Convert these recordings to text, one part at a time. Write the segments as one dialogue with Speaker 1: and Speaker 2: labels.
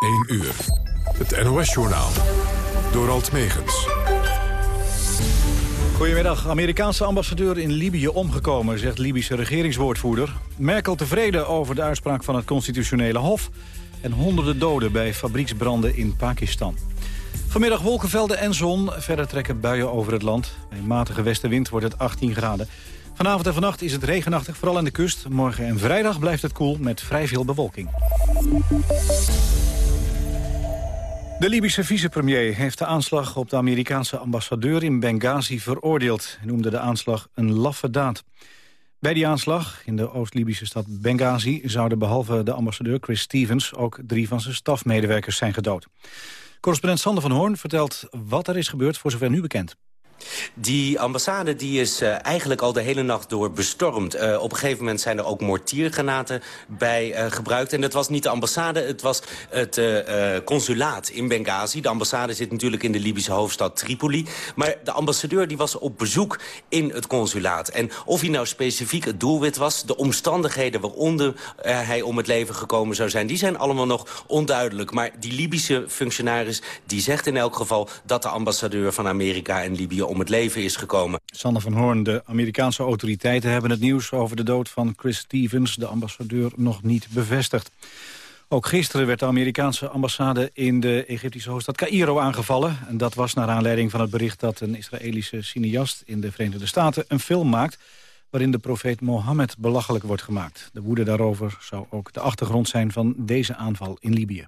Speaker 1: 1 uur. Het NOS-journaal. Door Alt Megens.
Speaker 2: Goedemiddag. Amerikaanse ambassadeur in Libië omgekomen, zegt Libische regeringswoordvoerder. Merkel tevreden over de uitspraak van het constitutionele hof... en honderden doden bij fabrieksbranden in Pakistan. Vanmiddag wolkenvelden en zon. Verder trekken buien over het land. Bij matige westenwind wordt het 18 graden. Vanavond en vannacht is het regenachtig, vooral aan de kust. Morgen en vrijdag blijft het koel met vrij veel bewolking. De Libische vicepremier heeft de aanslag op de Amerikaanse ambassadeur in Benghazi veroordeeld. Hij noemde de aanslag een laffe daad. Bij die aanslag in de Oost-Libische stad Benghazi zouden behalve de ambassadeur Chris Stevens ook drie van zijn stafmedewerkers zijn gedood. Correspondent Sander van Hoorn vertelt wat er is gebeurd voor zover nu bekend.
Speaker 3: Die ambassade die is uh, eigenlijk al de hele nacht door bestormd. Uh, op een gegeven moment zijn er ook mortiergranaten bij uh, gebruikt. En dat was niet de ambassade, het was het consulaat in Benghazi. De ambassade zit natuurlijk in de Libische hoofdstad Tripoli. Maar de ambassadeur die was op bezoek in het consulaat. En of hij nou specifiek het doelwit was... de omstandigheden waaronder hij om het leven gekomen zou zijn... die zijn allemaal nog onduidelijk. Maar die Libische functionaris die zegt in elk geval... dat de ambassadeur van Amerika en Libië om het leven is gekomen.
Speaker 2: Sander van Hoorn, de Amerikaanse autoriteiten hebben het nieuws over de dood van Chris Stevens, de ambassadeur, nog niet bevestigd. Ook gisteren werd de Amerikaanse ambassade in de Egyptische hoofdstad Cairo aangevallen. En dat was naar aanleiding van het bericht dat een Israëlische cineast in de Verenigde Staten een film maakt waarin de profeet Mohammed belachelijk wordt gemaakt. De woede daarover zou ook de achtergrond zijn van deze aanval in Libië.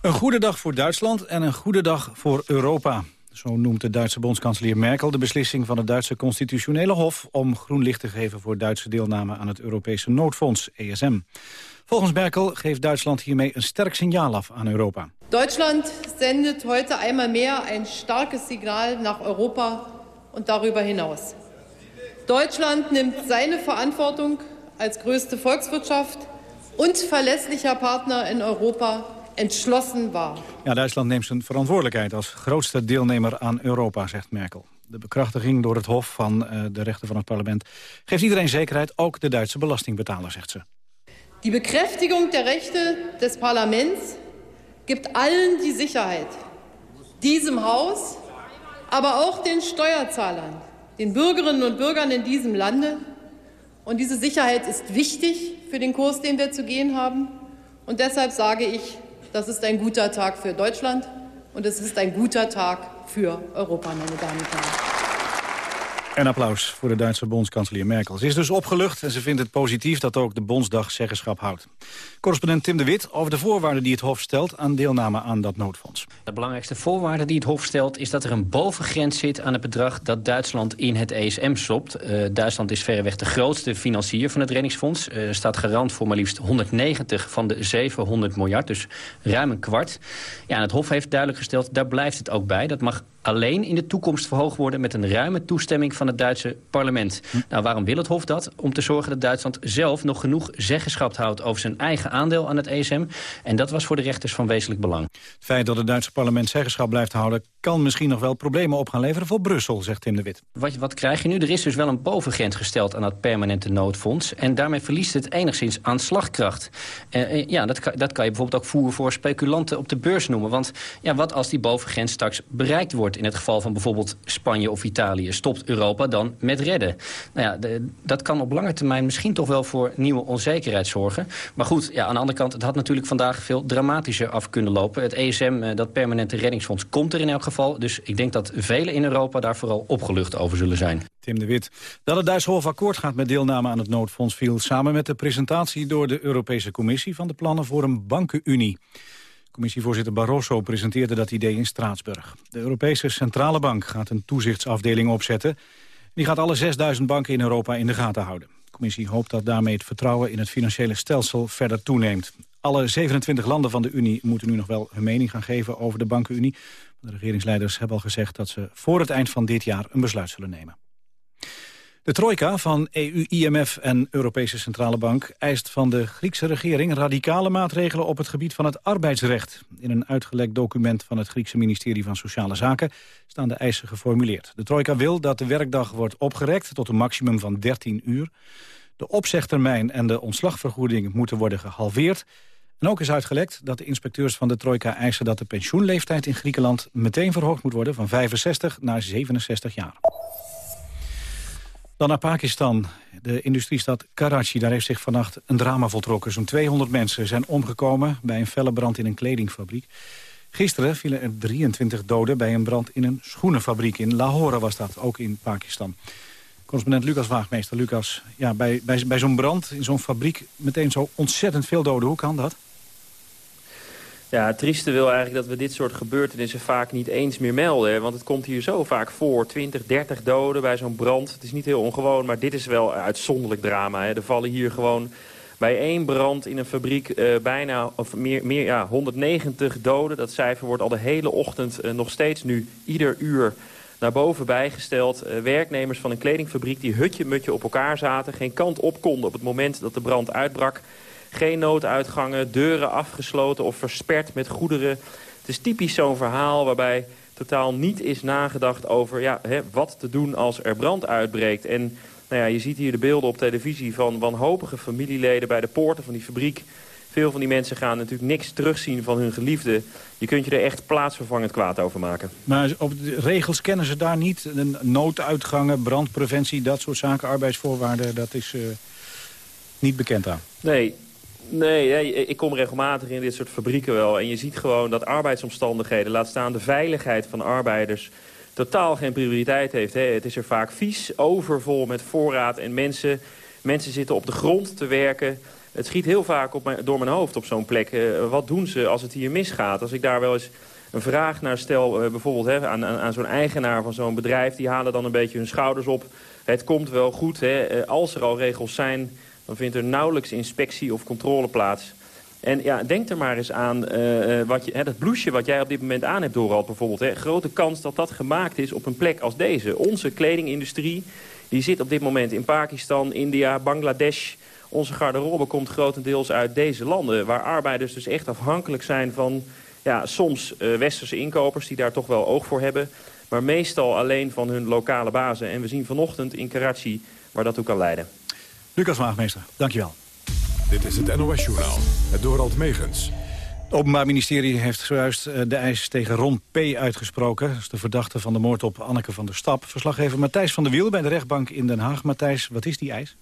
Speaker 2: Een goede dag voor Duitsland en een goede dag voor Europa. Zo noemt de Duitse bondskanselier Merkel de beslissing van het Duitse constitutionele hof om groen licht te geven voor Duitse deelname aan het Europese noodfonds ESM. Volgens Merkel geeft Duitsland hiermee een sterk signaal af aan Europa.
Speaker 4: Duitsland zendet heute einmal mehr ein starkes Signal nach Europa und darüber hinaus. Deutschland nimmt seine Verantwortung als größte Volkswirtschaft und verlässlicher Partner in Europa entschlossen war.
Speaker 2: Ja, Duitsland neemt zijn verantwoordelijkheid als grootste deelnemer aan Europa, zegt Merkel. De bekrachtiging door het Hof van uh, de rechten van het parlement geeft iedereen zekerheid, ook de Duitse belastingbetaler, zegt ze.
Speaker 4: Die Bekräftigung der Rechte des Parlaments gibt allen die Sicherheit, diesem Haus, aber auch den Steuerzahlern, den Bürgerinnen und Bürgern in diesem Lande. Und diese Sicherheit ist wichtig für den Kurs, den wir zu gehen haben. Und deshalb sage ich, das ist ein guter Tag für Deutschland und es ist ein guter Tag für Europa, meine Damen und Herren.
Speaker 2: Een applaus voor de Duitse bondskanselier Merkel. Ze is dus opgelucht en ze vindt het positief dat ook de Bondsdag zeggenschap houdt. Correspondent Tim de Wit over de voorwaarden die het Hof stelt aan deelname aan dat noodfonds.
Speaker 5: De belangrijkste voorwaarde die het Hof stelt is dat er een bovengrens zit aan het bedrag dat Duitsland in het ESM stopt. Uh, Duitsland is verreweg de grootste financier van het reddingsfonds. Uh, staat garant voor maar liefst 190 van de 700 miljard, dus ruim een kwart. Ja, en het Hof heeft duidelijk gesteld, daar blijft het ook bij. Dat mag alleen in de toekomst verhoogd worden... met een ruime toestemming van het Duitse parlement. Hm. Nou, waarom wil het Hof dat? Om te zorgen dat Duitsland zelf nog genoeg zeggenschap houdt... over zijn eigen aandeel aan het ESM. En dat was voor de rechters van wezenlijk belang.
Speaker 2: Het feit dat het Duitse parlement zeggenschap blijft houden... kan misschien nog wel problemen op gaan leveren voor Brussel, zegt Tim de Wit.
Speaker 5: Wat, wat krijg je nu? Er is dus wel een bovengrens gesteld aan dat permanente noodfonds. En daarmee verliest het enigszins aan slagkracht. Uh, ja, dat kan, dat kan je bijvoorbeeld ook voeren voor speculanten op de beurs noemen. Want ja, wat als die bovengrens straks bereikt wordt in het geval van bijvoorbeeld Spanje of Italië... stopt Europa dan met redden. Nou ja, dat kan op lange termijn misschien toch wel voor nieuwe onzekerheid zorgen. Maar goed, ja, aan de andere kant, het had natuurlijk vandaag veel dramatischer af kunnen lopen. Het ESM, eh, dat permanente reddingsfonds, komt er in elk geval. Dus ik denk dat velen in Europa daar vooral opgelucht over zullen zijn.
Speaker 2: Tim de Wit. Dat het Duitse Hof akkoord gaat met deelname aan het noodfonds... viel samen met de presentatie door de Europese Commissie... van de plannen voor een bankenunie. Commissievoorzitter Barroso presenteerde dat idee in Straatsburg. De Europese Centrale Bank gaat een toezichtsafdeling opzetten. Die gaat alle 6000 banken in Europa in de gaten houden. De commissie hoopt dat daarmee het vertrouwen in het financiële stelsel verder toeneemt. Alle 27 landen van de Unie moeten nu nog wel hun mening gaan geven over de bankenunie. De regeringsleiders hebben al gezegd dat ze voor het eind van dit jaar een besluit zullen nemen. De trojka van EU, IMF en Europese Centrale Bank eist van de Griekse regering radicale maatregelen op het gebied van het arbeidsrecht. In een uitgelekt document van het Griekse ministerie van Sociale Zaken staan de eisen geformuleerd. De trojka wil dat de werkdag wordt opgerekt tot een maximum van 13 uur. De opzegtermijn en de ontslagvergoeding moeten worden gehalveerd. En ook is uitgelekt dat de inspecteurs van de trojka eisen... dat de pensioenleeftijd in Griekenland meteen verhoogd moet worden... van 65 naar 67 jaar. Dan naar Pakistan. De industriestad Karachi, daar heeft zich vannacht een drama voltrokken. Zo'n 200 mensen zijn omgekomen bij een felle brand in een kledingfabriek. Gisteren vielen er 23 doden bij een brand in een schoenenfabriek. In Lahore was dat, ook in Pakistan. Correspondent Lucas Waagmeester. Lucas, ja, bij, bij, bij zo'n brand in zo'n fabriek meteen zo ontzettend veel doden. Hoe kan dat?
Speaker 6: Ja, het trieste wil eigenlijk dat we dit soort gebeurtenissen vaak niet eens meer melden. Want het komt hier zo vaak voor. 20, 30 doden bij zo'n brand. Het is niet heel ongewoon, maar dit is wel uitzonderlijk drama. Hè. Er vallen hier gewoon bij één brand in een fabriek uh, bijna of meer, meer ja, 190 doden. Dat cijfer wordt al de hele ochtend uh, nog steeds nu ieder uur naar boven bijgesteld. Uh, werknemers van een kledingfabriek die hutje-mutje op elkaar zaten. Geen kant op konden op het moment dat de brand uitbrak. Geen nooduitgangen, deuren afgesloten of versperd met goederen. Het is typisch zo'n verhaal waarbij totaal niet is nagedacht over ja, hè, wat te doen als er brand uitbreekt. En nou ja, je ziet hier de beelden op televisie van wanhopige familieleden bij de poorten van die fabriek. Veel van die mensen gaan natuurlijk niks terugzien van hun geliefde. Je kunt je er echt plaatsvervangend kwaad over maken.
Speaker 2: Maar op de regels kennen ze daar niet? Nooduitgangen, brandpreventie, dat soort zaken, arbeidsvoorwaarden, dat is uh, niet bekend aan?
Speaker 6: Nee, Nee, ik kom regelmatig in dit soort fabrieken wel. En je ziet gewoon dat arbeidsomstandigheden, laat staan de veiligheid van arbeiders totaal geen prioriteit heeft. Hè. Het is er vaak vies, overvol met voorraad en mensen. Mensen zitten op de grond te werken. Het schiet heel vaak op door mijn hoofd op zo'n plek. Uh, wat doen ze als het hier misgaat? Als ik daar wel eens een vraag naar stel, uh, bijvoorbeeld hè, aan, aan, zo'n eigenaar van zo'n bedrijf... die halen dan een beetje hun schouders op. Het komt wel goed. Hè. Uh, als er al regels zijn, dan vindt er nauwelijks inspectie of controle plaats. En ja, denk er maar eens aan uh, wat je, hè, dat blouseje wat jij op dit moment aan hebt, Dorald, bijvoorbeeld. Hè. Grote kans dat dat gemaakt is op een plek als deze. Onze kledingindustrie die zit op dit moment in Pakistan, India, Bangladesh. Onze garderobe komt grotendeels uit deze landen... waar arbeiders dus echt afhankelijk zijn van ja, soms uh, westerse inkopers... die daar toch wel oog voor hebben, maar meestal alleen van hun lokale bazen. En we zien vanochtend in Karachi waar dat ook kan leiden.
Speaker 2: Lucas Waagmeester, dankjewel.
Speaker 1: Dit is het NOS-journaal, het Dorald Megens.
Speaker 2: Het Openbaar Ministerie heeft zojuist eh, de eis tegen Ron P. uitgesproken. Dat is de verdachte van de moord op Anneke van der Stap. Verslaggever Matthijs van der Wiel bij de rechtbank in Den Haag. Matthijs, wat is die eis?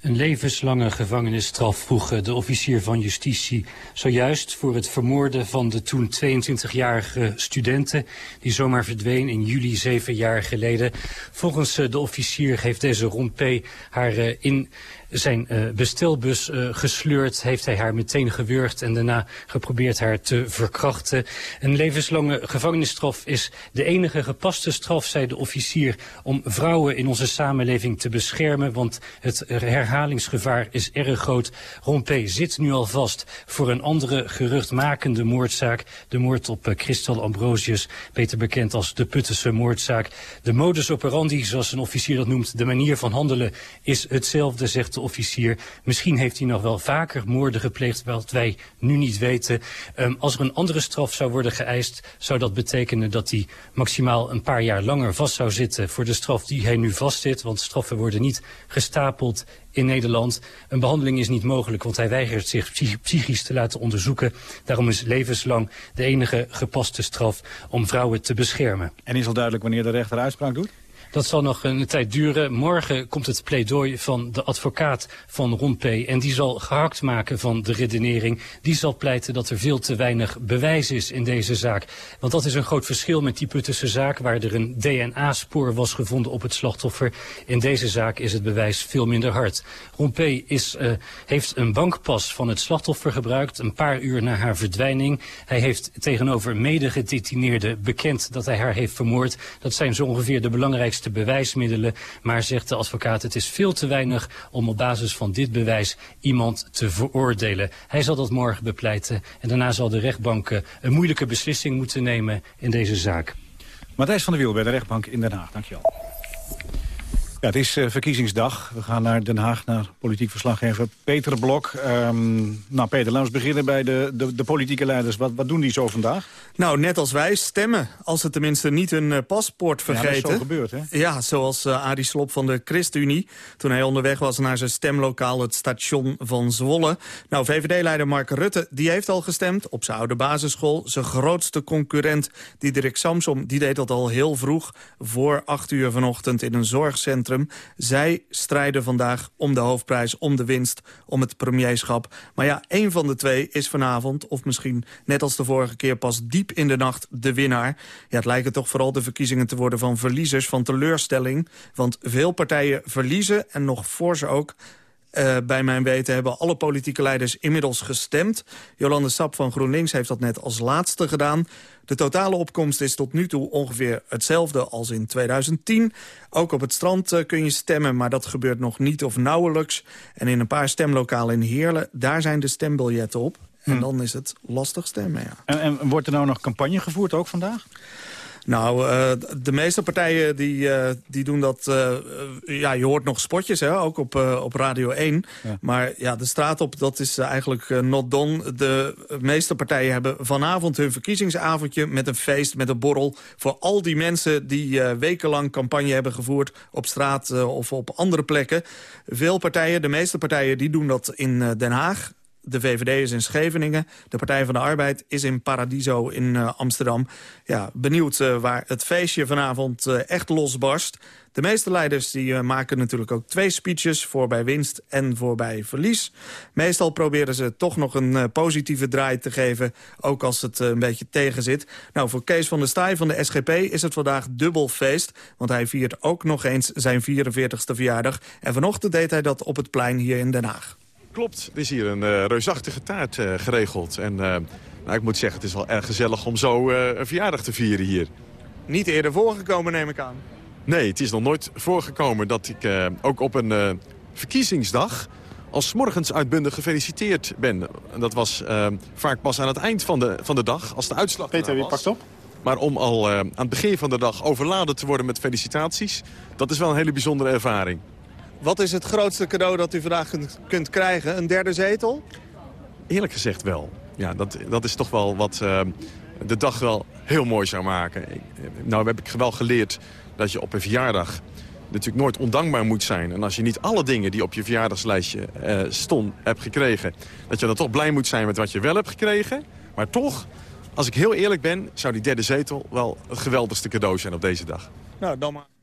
Speaker 7: Een levenslange gevangenisstraf vroeg de officier van justitie zojuist voor het vermoorden van de toen 22-jarige studenten die zomaar verdween in juli zeven jaar geleden. Volgens eh, de officier heeft deze Ron P. haar eh, in zijn uh, bestelbus uh, gesleurd. Heeft hij haar meteen gewurgd en daarna geprobeerd haar te verkrachten. Een levenslange gevangenisstraf is de enige gepaste straf, zei de officier, om vrouwen in onze samenleving te beschermen. Want het herhalingsgevaar is erg groot. Rompé zit nu al vast voor een andere geruchtmakende moordzaak. De moord op uh, Christel Ambrosius, beter bekend als de Puttense moordzaak. De modus operandi, zoals een officier dat noemt, de manier van handelen, is hetzelfde, zegt officier. Misschien heeft hij nog wel vaker moorden gepleegd, wat wij nu niet weten. Um, als er een andere straf zou worden geëist, zou dat betekenen dat hij maximaal een paar jaar langer vast zou zitten voor de straf die hij nu vastzit. Want straffen worden niet gestapeld in Nederland. Een behandeling is niet mogelijk, want hij weigert zich psychisch te laten onderzoeken. Daarom is levenslang de enige gepaste straf om vrouwen te beschermen.
Speaker 2: En is al duidelijk wanneer de rechter uitspraak doet?
Speaker 7: Dat zal nog een tijd duren. Morgen komt het pleidooi van de advocaat van Ron P. En die zal gehakt maken van de redenering. Die zal pleiten dat er veel te weinig bewijs is in deze zaak. Want dat is een groot verschil met die Puttense zaak... waar er een DNA-spoor was gevonden op het slachtoffer. In deze zaak is het bewijs veel minder hard. Ron P. Is, uh, heeft een bankpas van het slachtoffer gebruikt... een paar uur na haar verdwijning. Hij heeft tegenover medegedetineerden bekend dat hij haar heeft vermoord. Dat zijn zo ongeveer de belangrijkste bewijsmiddelen. Maar zegt de advocaat, het is veel te weinig om op basis van dit bewijs iemand te veroordelen. Hij zal dat morgen bepleiten en daarna zal de rechtbank eh, een moeilijke beslissing moeten nemen in deze zaak.
Speaker 2: Matthijs van der Wiel bij de rechtbank in Den Haag, dankjewel. Ja, het is uh, verkiezingsdag. We gaan naar Den Haag, naar politiek verslaggever Peter Blok. Um, nou Peter, laten we beginnen bij de, de, de, politieke leiders. Wat, wat doen die zo vandaag?
Speaker 8: Nou, net als wij, stemmen. Als ze tenminste niet hun uh, paspoort vergeten. Ja, dat
Speaker 2: is zo gebeurd, hè?
Speaker 8: Ja, zoals uh, Arie Slop van de ChristenUnie... toen hij onderweg was naar zijn stemlokaal, het station van Zwolle. Nou, VVD-leider Mark Rutte, die heeft al gestemd... op zijn oude basisschool. Zijn grootste concurrent, Diederik Samsom, die deed dat al heel vroeg... voor acht uur vanochtend in een zorgcentrum zij strijden vandaag om de hoofdprijs, om de winst, om het premierschap. Maar ja, één van de twee is vanavond, of misschien net als de vorige keer... pas diep in de nacht de winnaar. Ja, het lijken toch vooral de verkiezingen te worden van verliezers, van teleurstelling. Want veel partijen verliezen en nog voor ze ook... Uh, bij mijn weten hebben alle politieke leiders inmiddels gestemd. Jolande Sap van GroenLinks heeft dat net als laatste gedaan. De totale opkomst is tot nu toe ongeveer hetzelfde als in 2010. Ook op het strand uh, kun je stemmen, maar dat gebeurt nog niet of nauwelijks. En in een paar stemlokalen in Heerlen, daar zijn de stembiljetten op. En hm. dan is het lastig stemmen, ja.
Speaker 2: En, en wordt er nou nog campagne gevoerd ook vandaag?
Speaker 8: Nou, uh, de meeste partijen die, uh, die doen dat... Uh, ja, je hoort nog spotjes, hè, ook op, op Radio 1. Ja. Maar ja, de straat op, dat is eigenlijk not done. De meeste partijen hebben vanavond hun verkiezingsavondje... met een feest, met een borrel... voor al die mensen die wekenlang campagne hebben gevoerd... op straat of op andere plekken. Veel partijen, de meeste partijen, die doen dat in Den Haag de VVD is in Scheveningen. De Partij van de Arbeid is in Paradiso in uh, Amsterdam. Ja, benieuwd uh, waar het feestje vanavond uh, echt losbarst. De meeste leiders die, maken natuurlijk ook twee speeches... voor bij winst en voor bij verlies. Meestal proberen ze toch nog een positieve draai te geven... ook als het een beetje tegenzit. Nou, voor Kees van der Staaij van de SGP is het vandaag dubbel feest... want hij viert ook nog eens zijn 44ste verjaardag. En vanochtend deed hij dat op het plein hier in Den Haag.
Speaker 9: Klopt, er is hier een uh, reusachtige taart uh, geregeld. En uh, nou, ik moet zeggen, het is wel erg gezellig om zo een verjaardag te vieren hier.
Speaker 8: Niet eerder voorgekomen, neem ik aan.
Speaker 9: Nee, het is nog nooit voorgekomen dat ik ook op een verkiezingsdag... als morgens uitbundig gefeliciteerd ben. En dat was vaak pas aan het eind van de, van de dag, als de uitslag
Speaker 2: Peter, wie pakt op?
Speaker 9: Maar om al aan het begin van de dag overladen te worden met felicitaties... dat is wel een hele bijzondere ervaring.
Speaker 8: Wat is het grootste cadeau dat u vandaag kunt, krijgen? Een derde zetel?
Speaker 9: Eerlijk gezegd wel. Ja, dat, dat is toch wel wat uh, de dag wel heel mooi zou maken. Nou heb ik wel geleerd dat je op een verjaardag natuurlijk nooit ondankbaar moet zijn. En als je niet alle dingen die op je verjaardagslijstje uh, stond hebt gekregen... dat je dan toch blij moet zijn met wat je wel hebt gekregen. Maar toch, als ik heel eerlijk ben, zou die derde zetel wel het geweldigste cadeau zijn op deze dag.
Speaker 8: Nou, dan maar.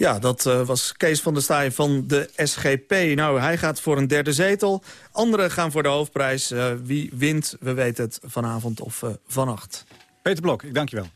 Speaker 8: Ja, dat uh, was Kees van der Staaij van de SGP. Nou, hij gaat voor een derde zetel. Anderen gaan voor de hoofdprijs. Uh, wie wint, we weten het vanavond of uh, vannacht.
Speaker 2: Peter Blok, ik dank je wel.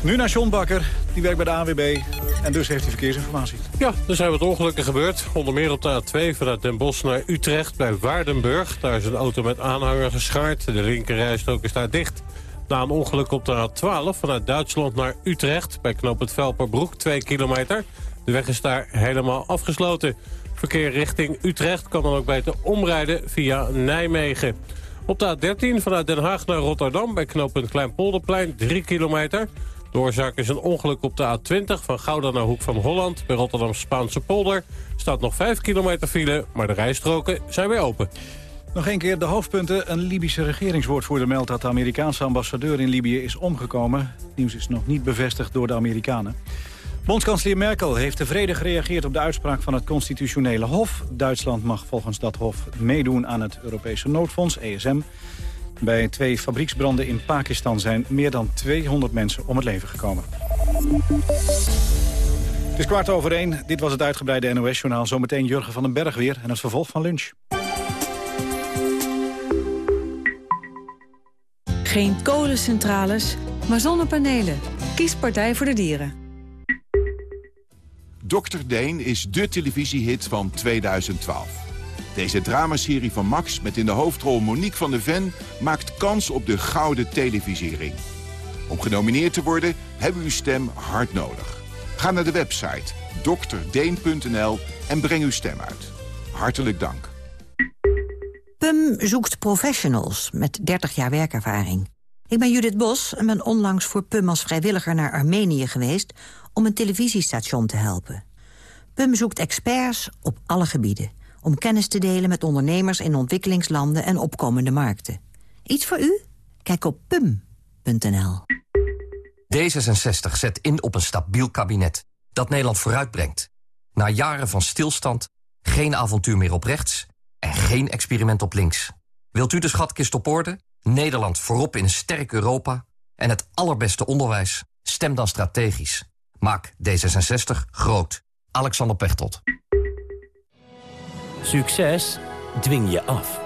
Speaker 2: Nu naar John Bakker, die werkt bij de AWB. En dus heeft hij verkeersinformatie.
Speaker 10: Ja, er zijn wat ongelukken gebeurd. Onder meer op de A2 vanuit Den Bosch naar Utrecht bij Waardenburg. Daar is een auto met aanhanger geschaard. De linkerrijstrook is daar dicht. Na een ongeluk op de A12 vanuit Duitsland naar Utrecht... bij knooppunt Velperbroek, 2 kilometer. De weg is daar helemaal afgesloten. Verkeer richting Utrecht kan dan ook beter omrijden via Nijmegen. Op de A13 vanuit Den Haag naar Rotterdam... bij knooppunt Kleinpolderplein, 3 kilometer. De oorzaak is een ongeluk op de A20 van Gouda naar Hoek van Holland... bij Rotterdam Spaanse polder. staat nog 5 kilometer file, maar de rijstroken zijn weer open.
Speaker 2: Nog een keer de hoofdpunten. Een Libische regeringswoordvoerder meldt dat de Amerikaanse ambassadeur in Libië is omgekomen. Het nieuws is nog niet bevestigd door de Amerikanen. Bondskanselier Merkel heeft tevreden gereageerd op de uitspraak van het constitutionele hof. Duitsland mag volgens dat hof meedoen aan het Europese noodfonds, ESM. Bij twee fabrieksbranden in Pakistan zijn meer dan 200 mensen om het leven gekomen. Het is kwart over één. Dit was het uitgebreide NOS-journaal. Zometeen Jurgen van den Berg weer en het vervolg van lunch.
Speaker 11: Geen kolencentrales, maar zonnepanelen. Kies Partij voor de Dieren.
Speaker 12: Dr. Deen is de televisiehit van 2012. Deze dramaserie van Max met in de hoofdrol Monique van de Ven... maakt kans op de gouden televisiering. Om genomineerd te worden hebben we uw stem hard nodig. Ga naar de website drdeen.nl en breng uw stem uit. Hartelijk dank.
Speaker 13: PUM zoekt professionals met 30 jaar werkervaring. Ik ben Judith Bos en ben onlangs voor PUM als vrijwilliger naar Armenië geweest... om een televisiestation te helpen. PUM zoekt experts op alle gebieden... om kennis te delen met ondernemers in ontwikkelingslanden en opkomende markten. Iets voor u? Kijk op pum.nl.
Speaker 14: D66 zet in op een stabiel kabinet dat Nederland vooruitbrengt. Na jaren van stilstand, geen avontuur meer op rechts... en geen experiment op links. Wilt u de schatkist op orde? Nederland voorop in een sterk Europa... en het allerbeste onderwijs? Stem dan strategisch. Maak D66 groot. Alexander Pechtold.
Speaker 15: Succes dwing je af.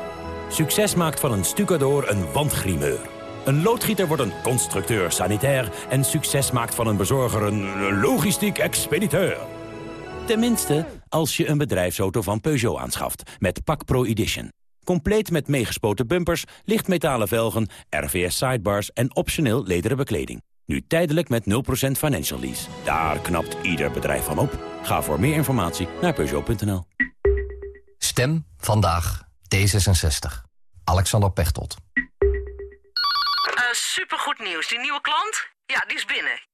Speaker 15: Succes maakt van een stucador een wandgrimeur. Een loodgieter wordt een constructeur sanitair... en succes maakt van een bezorger een logistiek expediteur. Tenminste, als je een bedrijfsauto van Peugeot aanschaft met Pak Pro Edition. Compleet met meegespoten bumpers, lichtmetalen velgen, RVS sidebars en optioneel lederen bekleding. Nu tijdelijk met 0% financial lease. Daar knapt ieder bedrijf van op. Ga voor meer informatie naar Peugeot.nl.
Speaker 14: Stem vandaag D66. Alexander Pechtold.
Speaker 16: Uh, supergoed nieuws. Die nieuwe klant? Ja, die is binnen.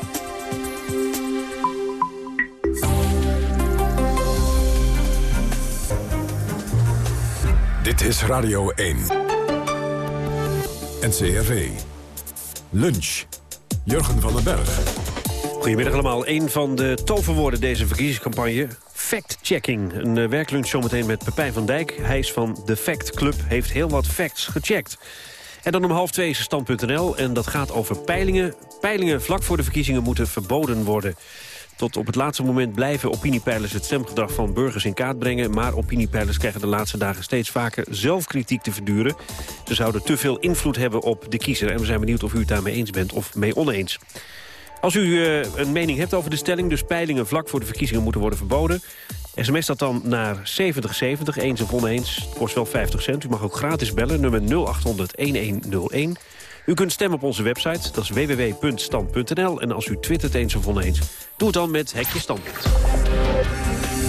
Speaker 1: Dit is Radio 1. NCRV. Lunch. Jurgen van den Berg.
Speaker 17: Goedemiddag allemaal. Een van de toverwoorden deze verkiezingscampagne... fact-checking. Een uh, werklunch zometeen met Pepijn van Dijk. Hij is van de Fact Club, heeft heel wat facts gecheckt. En dan om half twee is stand.nl en dat gaat over peilingen. Peilingen vlak voor de verkiezingen moeten verboden worden. Tot op het laatste moment blijven opiniepeilers het stemgedrag van burgers in kaart brengen. Maar opiniepeilers krijgen de laatste dagen steeds vaker zelfkritiek te verduren. Ze zouden te veel invloed hebben op de kiezer. En we zijn benieuwd of u het daarmee eens bent of mee oneens. Als u uh, een mening hebt over de stelling, dus peilingen vlak voor de verkiezingen moeten worden verboden. SMS dat dan naar 7070, eens of oneens. Kost wel 50 cent. U mag ook gratis bellen, nummer 0800-1101. U kunt stemmen op onze website, dat is www.stand.nl. En als u twittert eens of oneens, doe het dan met Hekje Standpunt.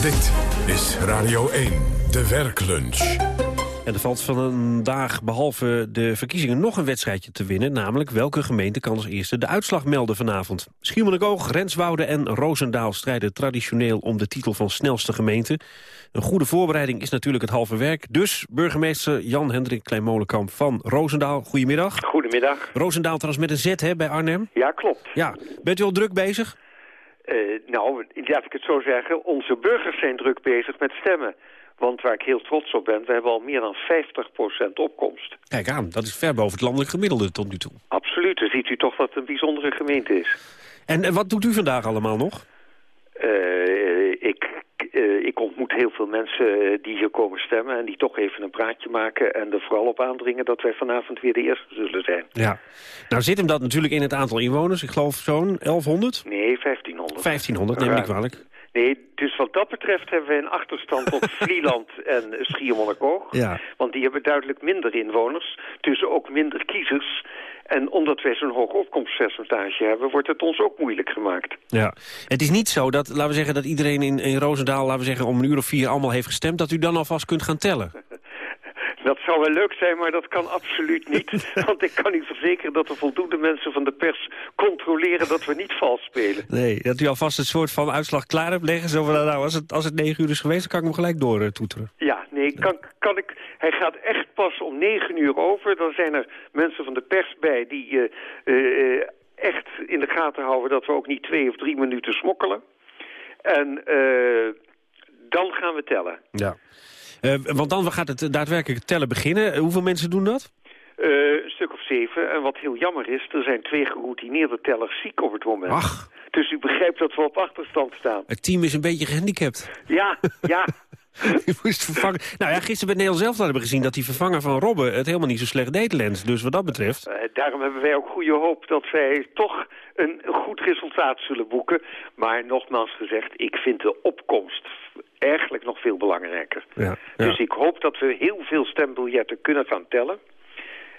Speaker 1: Dit is Radio 1, de werklunch.
Speaker 17: En er valt vandaag behalve de verkiezingen nog een wedstrijdje te winnen. Namelijk welke gemeente kan als eerste de uitslag melden vanavond. Schiermonnikoog, Renswoude en Roosendaal strijden traditioneel om de titel van snelste gemeente. Een goede voorbereiding is natuurlijk het halve werk. Dus burgemeester Jan-Hendrik Kleinmolenkamp van Roosendaal, goedemiddag.
Speaker 18: Goedemiddag.
Speaker 17: Roosendaal trouwens met een Z hè, bij Arnhem?
Speaker 18: Ja, klopt.
Speaker 17: Ja. Bent u al druk bezig?
Speaker 18: Uh, nou, laat ik het zo zeggen. Onze burgers zijn druk bezig met stemmen. Want waar ik heel trots op ben, we hebben al meer dan 50% opkomst.
Speaker 17: Kijk aan, dat is ver boven het landelijk gemiddelde tot nu toe.
Speaker 18: Absoluut, dan ziet u toch dat het een bijzondere gemeente is.
Speaker 17: En, en wat doet u vandaag allemaal nog?
Speaker 18: Uh, ik, uh, ik ontmoet heel veel mensen die hier komen stemmen... en die toch even een praatje maken en er vooral op aandringen... dat wij vanavond weer de eerste zullen zijn.
Speaker 17: Ja. Nou zit hem dat natuurlijk in het aantal inwoners. Ik geloof zo'n 1100?
Speaker 18: Nee, 1500.
Speaker 17: 1500, neem ik kwalijk.
Speaker 18: Nee, dus wat dat betreft hebben wij een achterstand op Vlieland en Schiermonnikoog.
Speaker 17: Ja.
Speaker 18: Want die hebben duidelijk minder inwoners, dus ook minder kiezers. En omdat wij zo'n hoog opkomstpercentage hebben, wordt het ons ook moeilijk gemaakt.
Speaker 17: Ja, het is niet zo dat, laten we zeggen, dat iedereen in, in Roosendaal, laten we zeggen, om een uur of vier allemaal heeft gestemd, dat u dan alvast kunt gaan tellen.
Speaker 18: Dat zou wel leuk zijn, maar dat kan absoluut niet. Want ik kan u verzekeren dat er voldoende mensen van de pers controleren dat we niet vals spelen.
Speaker 17: Nee, dat u alvast een soort van uitslag klaar hebt leggen. Zo van, nou, als het, als het negen uur is geweest, dan kan ik hem gelijk door uh, toeteren.
Speaker 18: Ja, nee, kan, kan ik, hij gaat echt pas om negen uur over. Dan zijn er mensen van de pers bij die uh, uh, echt in de gaten houden dat we ook niet twee of drie minuten smokkelen. En dan gaan we tellen.
Speaker 17: Ja. Want dan gaat het daadwerkelijk tellen beginnen. Hoeveel mensen doen dat?
Speaker 18: Uh, een stuk of zeven. En wat heel jammer is, er zijn twee geroutineerde tellers ziek op het moment.
Speaker 17: Ach.
Speaker 18: Dus u begrijpt dat we op achterstand staan.
Speaker 17: Het team is een beetje gehandicapt.
Speaker 18: Ja, ja.
Speaker 17: Moest vervangen. Nou ja, gisteren bij Nederland zelf hebben we gezien dat die vervanger van Robben het helemaal niet zo slecht deed, Lens. Dus wat dat betreft...
Speaker 18: Uh, daarom hebben wij ook goede hoop dat wij toch een goed resultaat zullen boeken. Maar nogmaals gezegd, ik vind de opkomst eigenlijk nog veel belangrijker.
Speaker 17: Ja,
Speaker 18: ja. Dus ik hoop dat we heel veel stembiljetten kunnen gaan tellen.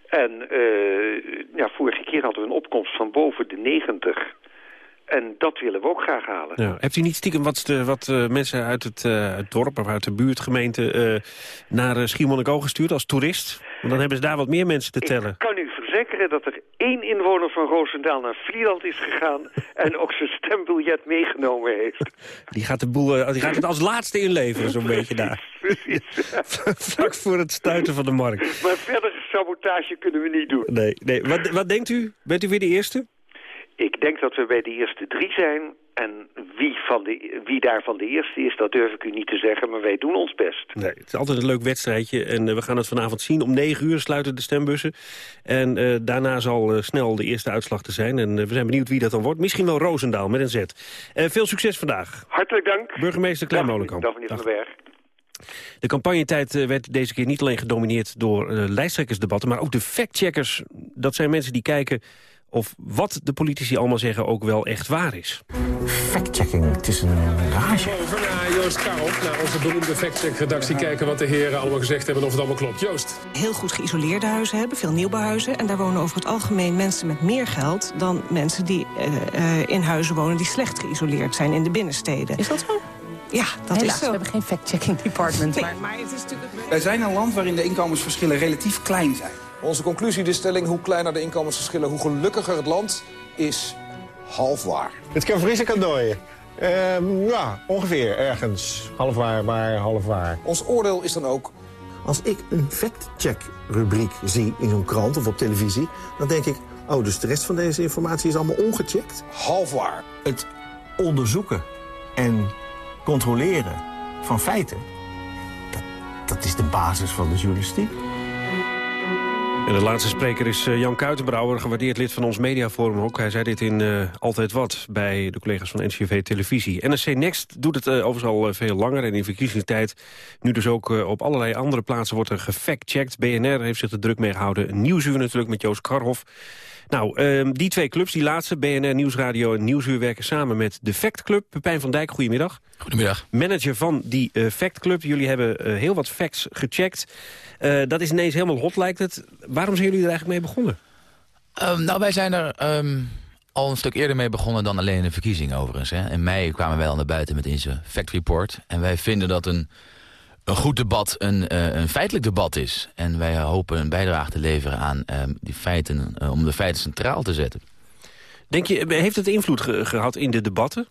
Speaker 18: En eh, ja, vorige keer hadden we een opkomst van boven de 90. En dat willen we ook graag halen.
Speaker 17: Ja. Hebt u niet stiekem wat, eh, wat eh, mensen uit het, eh, het dorp of uit de buurtgemeente eh, naar uh, Schiermonnikoog gestuurd als toerist? Want dan hebben ze daar wat meer mensen te tellen.
Speaker 18: Ik kan u verzekeren dat er één inwoner van Roosendaal naar Vlieland is gegaan... en ook zijn stembiljet meegenomen heeft.
Speaker 17: Die gaat, de boel, die gaat het als laatste inleveren, zo'n beetje daar. Vlak voor het stuiten van de markt.
Speaker 18: Maar verder sabotage kunnen we niet doen.
Speaker 17: Nee, nee. Wat, wat denkt u? Bent u weer de eerste?
Speaker 18: Ik denk dat we bij de eerste drie zijn. En wie, van de, wie daarvan de eerste is, dat durf ik u niet te zeggen. Maar wij doen ons best.
Speaker 17: Nee, het is altijd een leuk wedstrijdje. En eh, we gaan het vanavond zien. Om negen uur sluiten de stembussen. En eh, daarna zal eh, snel de eerste uitslag te zijn. En we zijn benieuwd wie dat dan wordt. Misschien wel Roosendaal met een Z. veel succes vandaag.
Speaker 18: Hartelijk dank.
Speaker 17: Burgemeester Kleinmolenkamp.
Speaker 18: Dag, meneer Van den Berg.
Speaker 17: De campagnetijd werd deze keer niet alleen gedomineerd door lijsttrekkersdebatten... maar ook de factcheckers. Dat zijn mensen die kijken of wat de politici allemaal zeggen ook wel echt waar is.
Speaker 19: Factchecking, het is een rage.
Speaker 20: Over naar Joost Karel, naar onze beroemde factcheck-redactie... kijken wat de heren allemaal gezegd hebben en of het allemaal klopt. Joost.
Speaker 21: Heel goed geïsoleerde huizen hebben, veel nieuwbouwhuizen. En daar wonen over het algemeen mensen met meer geld... dan mensen die uh, uh, in huizen wonen die slecht geïsoleerd zijn in de binnensteden.
Speaker 22: Is dat zo?
Speaker 21: Ja, dat
Speaker 22: Helaas,
Speaker 21: is zo.
Speaker 22: we hebben geen fact-checking department.
Speaker 21: Nee,
Speaker 22: maar...
Speaker 21: maar het is natuurlijk...
Speaker 23: Wij zijn een land waarin de inkomensverschillen relatief klein zijn.
Speaker 24: Onze conclusie, de stelling, hoe kleiner de inkomensverschillen... hoe gelukkiger het land, is half waar.
Speaker 25: Het kan vriezen, kan dooien. Uh, ja, ongeveer ergens. Half waar, waar, half waar.
Speaker 24: Ons oordeel is dan ook...
Speaker 19: Als ik een fact-check-rubriek zie in zo'n krant of op televisie... dan denk ik, oh, dus de rest van deze informatie is allemaal ongecheckt?
Speaker 24: Half waar.
Speaker 19: Het onderzoeken en controleren van feiten... Dat, dat is de basis van de journalistiek.
Speaker 17: En de laatste spreker is uh, Jan Kuitenbrouwer, gewaardeerd lid van ons mediaforum ook. Hij zei dit in uh, Altijd Wat bij de collega's van NCV Televisie. NSC Next doet het uh, overigens al veel langer en in verkiezingstijd... nu dus ook op allerlei andere plaatsen wordt er gefact-checked. BNR heeft zich er druk mee gehouden. Nieuwsuur natuurlijk met Joost Karhoff. Nou, uh, die twee clubs, die laatste, BNR Nieuwsradio en Nieuwsuur... werken samen met de Fact Club. Pepijn van Dijk, goedemiddag.
Speaker 26: Goedemiddag.
Speaker 17: Manager van die uh, Fact Club. Jullie hebben uh, heel wat facts gecheckt. Uh, dat is ineens helemaal hot, lijkt het. Waarom zijn jullie er eigenlijk mee begonnen?
Speaker 26: Um, nou, wij zijn er um, al een stuk eerder mee begonnen dan alleen de verkiezingen overigens. Hè. In mei kwamen wij al naar buiten met deze Fact Report. En wij vinden dat een een goed debat een, uh, een feitelijk debat is. En wij hopen een bijdrage te leveren aan uh, die feiten, uh, om de feiten centraal te zetten.
Speaker 17: Denk je, heeft het invloed ge gehad in de debatten?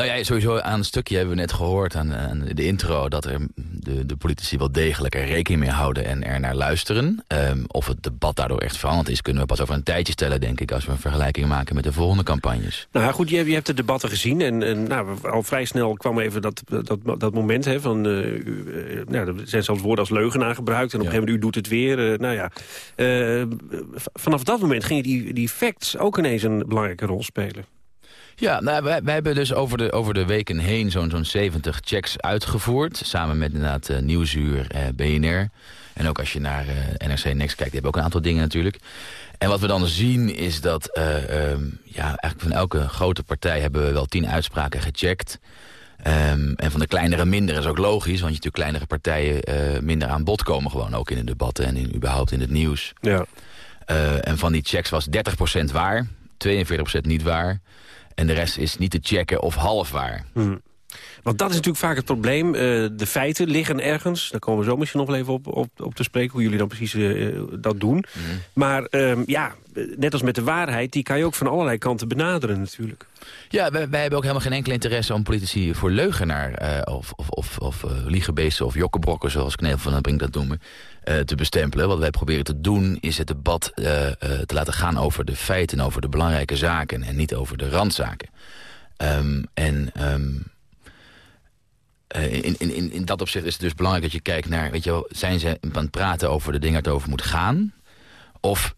Speaker 26: Nou ja, sowieso aan een stukje hebben we net gehoord aan, aan de intro... dat er de, de politici wel degelijk er rekening mee houden en er naar luisteren. Um, of het debat daardoor echt veranderd is... kunnen we pas over een tijdje stellen, denk ik... als we een vergelijking maken met de volgende campagnes.
Speaker 17: Nou ja, goed, je, je hebt de debatten gezien. En, en nou, al vrij snel kwam even dat, dat, dat moment hè, van... Uh, uh, nou, er zijn zelfs woorden als leugenaar gebruikt. En op een gegeven moment, u doet het weer. Uh, nou ja, vanaf dat moment gingen die, die facts ook ineens een belangrijke rol spelen.
Speaker 26: Ja, nou, wij, wij hebben dus over de, over de weken heen zo'n zo'n 70 checks uitgevoerd. Samen met inderdaad uh, Nieuwsuur, uh, BNR. En ook als je naar uh, NRC Next kijkt, die hebben ook een aantal dingen natuurlijk. En wat we dan zien is dat um, ja, eigenlijk van elke grote partij hebben we wel tien uitspraken gecheckt. Um, en van de kleinere minder is ook logisch, want je natuurlijk kleinere partijen minder aan bod komen gewoon. Ook in de debatten en in, überhaupt in het nieuws.
Speaker 17: Ja.
Speaker 26: en van die checks was 30% waar, 42% niet waar. En de rest is niet te checken of half waar.
Speaker 17: Hmm. Want dat is natuurlijk vaak het probleem. Uh, de feiten liggen ergens. Daar komen we zo misschien nog wel even op, op, op te spreken... hoe jullie dan precies uh, dat doen.
Speaker 26: Mm.
Speaker 17: Maar um, ja, net als met de waarheid... die kan je ook van allerlei kanten benaderen natuurlijk.
Speaker 26: Ja, wij, wij hebben ook helemaal geen enkel interesse om politici voor leugenaar... Uh, of, of, of, of liegebeesten of jokkenbrokken, zoals Knevel van den Brink dat noemen... te bestempelen. Wat wij proberen te doen is het debat te laten gaan over de feiten... over de belangrijke zaken en niet over de randzaken. Um, en... Uh, in, in, in dat opzicht is het dus belangrijk dat je kijkt naar... Weet je wel, zijn ze aan het praten over de dingen waar het over moet gaan... Of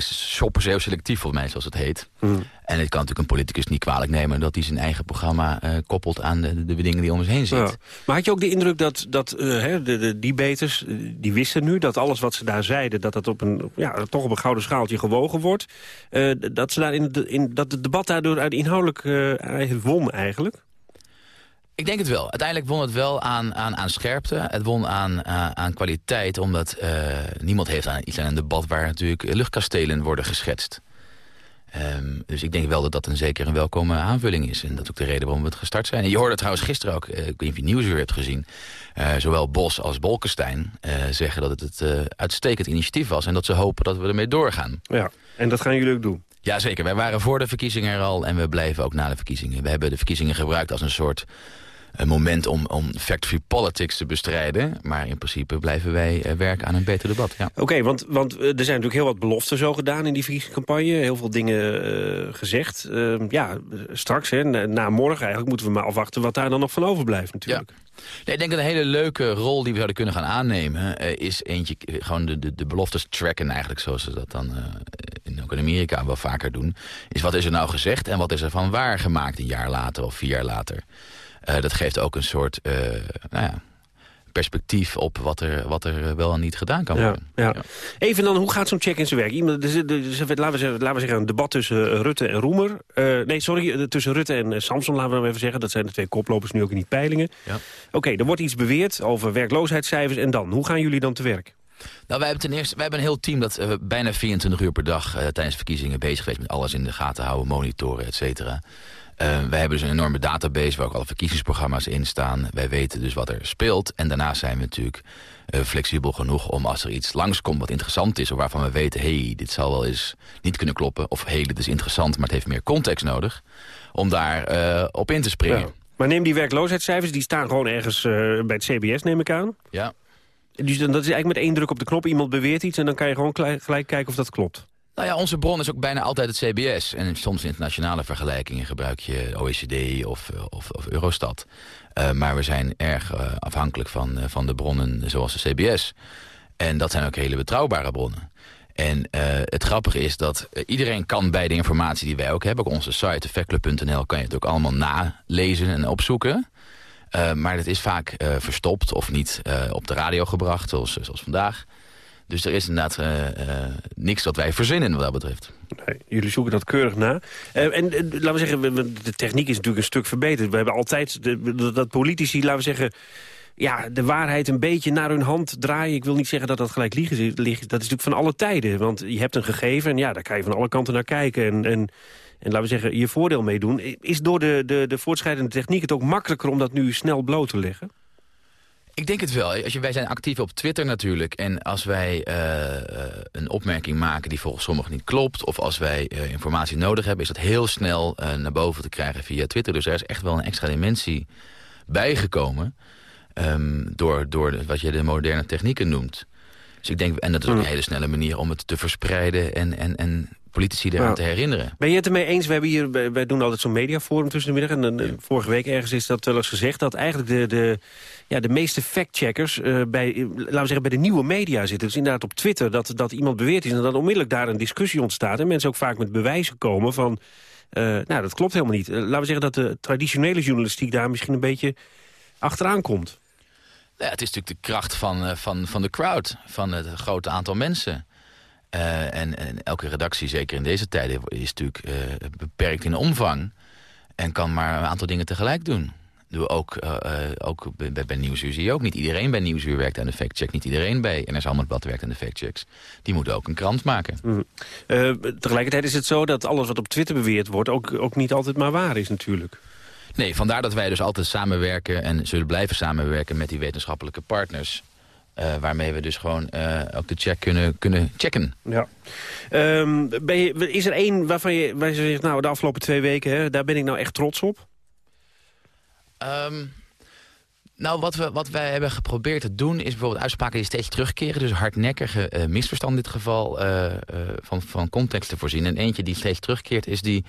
Speaker 26: shoppen ze heel selectief, volgens mij, zoals het heet.
Speaker 17: Hmm.
Speaker 26: En het kan natuurlijk een politicus niet kwalijk nemen... dat hij zijn eigen programma uh, koppelt aan de, de dingen die om zich heen zit.
Speaker 17: Ja. Maar had je ook de indruk dat, dat uh, de, de debaters, die wisten nu... dat alles wat ze daar zeiden, dat dat op een, ja, toch op een gouden schaaltje gewogen wordt... Uh, dat, ze daar in, in, dat het debat daardoor uit inhoudelijk won eigenlijk?
Speaker 26: Ik denk het wel. Uiteindelijk won het wel aan, aan, aan scherpte. Het won aan, aan, aan kwaliteit, omdat uh, niemand heeft aan iets aan een debat... waar natuurlijk luchtkastelen worden geschetst. Um, dus ik denk wel dat dat een zeker een welkome aanvulling is. En dat is ook de reden waarom we het gestart zijn. En je hoorde trouwens gisteren ook, uh, ik weet niet of je Nieuwsuur hebt gezien... Uh, zowel Bos als Bolkestein uh, zeggen dat het het uitstekend initiatief was... en dat ze hopen dat we ermee doorgaan.
Speaker 17: Ja, en dat gaan jullie ook doen?
Speaker 26: Jazeker, wij waren voor de verkiezingen er al... en we blijven ook na de verkiezingen. We hebben de verkiezingen gebruikt als een soort een moment om, om factory politics te bestrijden. Maar in principe blijven wij uh, werken aan een beter debat. Ja.
Speaker 17: Oké, want, want er zijn natuurlijk heel wat beloften zo gedaan in die verkiezingscampagne. Heel veel dingen uh, gezegd. Uh, ja, straks, hè, na, na, morgen eigenlijk, moeten we maar afwachten wat daar dan nog van overblijft natuurlijk.
Speaker 26: Ja. Nee, ik denk dat een hele leuke rol die we zouden kunnen gaan aannemen... is eentje, gewoon de, de, de beloftes tracken eigenlijk... zoals ze dat dan in, ook in Amerika wel vaker doen. Is wat is er nou gezegd en wat is er van waar gemaakt een jaar later of vier jaar later. Uh, dat geeft ook een soort uh, nou ja, perspectief op wat er, wat er wel en niet gedaan kan worden.
Speaker 17: Ja, ja. Even dan, hoe gaat zo'n check in zijn werk? Iemand, dus, dus, laten, we zeggen, laten we zeggen een debat tussen Rutte en Roemer. Uh, nee, sorry, tussen Rutte en Samson, laten we dan even zeggen. Dat zijn de twee koplopers nu ook in die peilingen. Ja. Oké, okay, er wordt iets beweerd over werkloosheidscijfers. En dan, hoe gaan jullie dan te werk?
Speaker 26: Nou, wij hebben ten eerste wij hebben een heel team dat uh, bijna 24 uur per dag... Uh, tijdens verkiezingen bezig geweest met alles in de gaten houden, monitoren, et cetera. Uh, wij hebben dus een enorme database waar ook alle verkiezingsprogramma's in staan. Wij weten dus wat er speelt. En daarnaast zijn we natuurlijk uh, flexibel genoeg om als er iets langskomt wat interessant is... of waarvan we weten, hey, dit zal wel eens niet kunnen kloppen... of hey, dit is interessant, maar het heeft meer context nodig... om daar uh, op in te springen. Ja.
Speaker 17: Maar neem die werkloosheidscijfers, die staan gewoon ergens bij het CBS, neem ik aan.
Speaker 26: Ja.
Speaker 17: Dus dat is eigenlijk met één druk op de knop. Iemand beweert iets en dan kan je gewoon gelijk kijken of dat klopt.
Speaker 26: Nou ja, onze bron is ook bijna altijd het CBS. En soms internationale vergelijkingen gebruik je OECD of, of, of Eurostat. Uh, maar we zijn erg uh, afhankelijk van, van de bronnen zoals de CBS. En dat zijn ook hele betrouwbare bronnen. En het grappige is dat iedereen kan bij de informatie die wij ook hebben... op onze site, effectclub.nl, kan je het ook allemaal nalezen en opzoeken... maar het is vaak verstopt of niet op de radio gebracht, zoals, zoals vandaag... Dus er is inderdaad uh, uh, niks wat wij verzinnen wat dat betreft.
Speaker 17: Jullie zoeken dat keurig na. Uh, en laten we zeggen, de techniek is natuurlijk een stuk verbeterd. We hebben altijd de, dat politici, laten we zeggen... Ja, de waarheid een beetje naar hun hand draaien. Ik wil niet zeggen dat dat gelijk liegen is. Dat is natuurlijk van alle tijden. Want je hebt een gegeven en ja, daar kan je van alle kanten naar kijken. En, en, en laten we zeggen, je voordeel mee doen. Is door de, de, de voortschrijdende techniek het ook makkelijker om dat nu snel bloot te leggen?
Speaker 26: Ik denk het wel. Als je, wij zijn actief op Twitter natuurlijk. En als wij uh, een opmerking maken die volgens sommigen niet klopt... of als wij uh, informatie nodig hebben... is dat heel snel naar boven te krijgen via Twitter. Dus er is echt wel een extra dimensie bijgekomen... Um, door, door de, wat je de moderne technieken noemt. Dus ik denk, en dat is ook een hele snelle manier om het te verspreiden... en, en, en politici eraan ja. te herinneren.
Speaker 17: Ben je het ermee eens? We hebben hier, wij doen altijd zo'n mediaforum tussen de middag. En ja. vorige week ergens is dat wel eens gezegd... dat eigenlijk de, de, ja, de meeste factcheckers uh, bij, laten we zeggen, bij de nieuwe media zitten. Dus inderdaad op Twitter dat, dat iemand beweert is... en dan onmiddellijk daar een discussie ontstaat. En mensen ook vaak met bewijzen komen van... Uh, nou, dat klopt helemaal niet. Uh, laten we zeggen dat de traditionele journalistiek daar misschien een beetje achteraan komt.
Speaker 26: Ja, het is natuurlijk de kracht van, van, van de crowd, van het grote aantal mensen. Uh, en, en, elke redactie, zeker in deze tijden, is natuurlijk uh, beperkt in omvang. En kan maar een aantal dingen tegelijk doen. Doe ook, uh, ook bij, bij Nieuwsuur zie je ook. Niet iedereen bij Nieuwsuur werkt aan de factcheck. Niet iedereen bij NRS Handelsblad werkt aan de factchecks. Die moeten ook een krant maken.
Speaker 17: Mm. tegelijkertijd is het zo dat alles wat op Twitter beweerd wordt... Ook, ook niet altijd maar waar is natuurlijk.
Speaker 26: Nee, vandaar dat wij dus altijd samenwerken... en zullen blijven samenwerken met die wetenschappelijke partners... Uh, waarmee we dus gewoon uh, ook de check kunnen, kunnen checken.
Speaker 17: Ja. Um, ben je, is er één waarvan je, waar je zegt, nou de afgelopen twee weken, hè, daar ben ik nou echt trots op?
Speaker 26: Um, nou, wat, we, wat wij hebben geprobeerd te doen... is bijvoorbeeld uitspraken die steeds terugkeren. Dus hardnekkige uh, misverstand in dit geval van, van context te voorzien. En eentje die steeds terugkeert is die...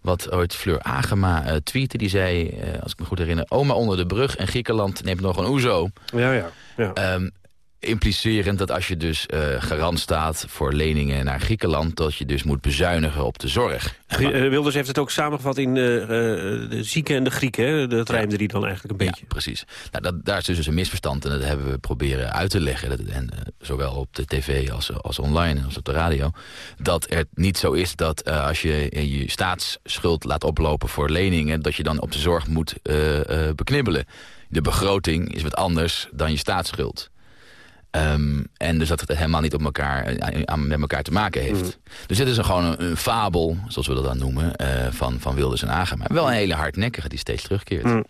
Speaker 26: Wat ooit Fleur Agema tweette, die zei, als ik me goed herinner... oma onder de brug en Griekenland neemt nog een oezo.
Speaker 17: Ja, ja. ja.
Speaker 26: Um, implicerend dat als je dus uh, garant staat voor leningen naar Griekenland... dat je dus moet bezuinigen op de zorg.
Speaker 17: Uh, Wilders heeft het ook samengevat in uh, de zieken en de Grieken. Dat rijmde die dan eigenlijk een beetje.
Speaker 26: Ja, precies. Nou, dat, daar is dus een misverstand en dat hebben we proberen uit te leggen. Dat, en, zowel op de tv als, als online en als op de radio. Dat het niet zo is dat als je je staatsschuld laat oplopen voor leningen... dat je dan op de zorg moet beknibbelen. De begroting is wat anders dan je staatsschuld. Um, en dus dat het helemaal niet op elkaar, eh, aan, met elkaar te maken heeft. Mm. Dus dit is een, gewoon een, fabel, zoals we dat dan noemen, uh, van, van Wilders en Agen. Maar wel een hele hardnekkige die steeds terugkeert. Mm.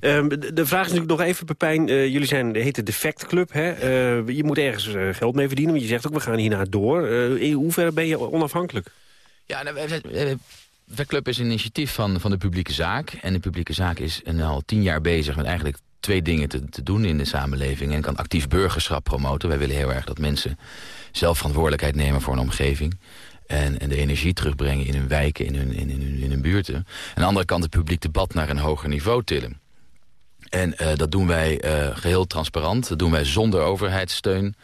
Speaker 17: Um, de, vraag is natuurlijk nog even, Pepijn. Uh, jullie zijn, de heet de Defect Club. Hè? je moet ergens geld mee verdienen. Maar je zegt ook, we gaan hierna door. in hoeverre ben je onafhankelijk?
Speaker 26: Ja, nou, de Club is een initiatief van, van de publieke zaak. En de publieke zaak is al tien jaar bezig met eigenlijk twee dingen te, te doen in de samenleving... en kan actief burgerschap promoten. Wij willen heel erg dat mensen zelf verantwoordelijkheid nemen voor een omgeving... En, en de energie terugbrengen in hun wijken, in hun, in, in, in buurten. Aan de andere kant het publiek debat naar een hoger niveau tillen. En uh, dat doen wij uh, geheel transparant. Dat doen wij zonder overheidssteun.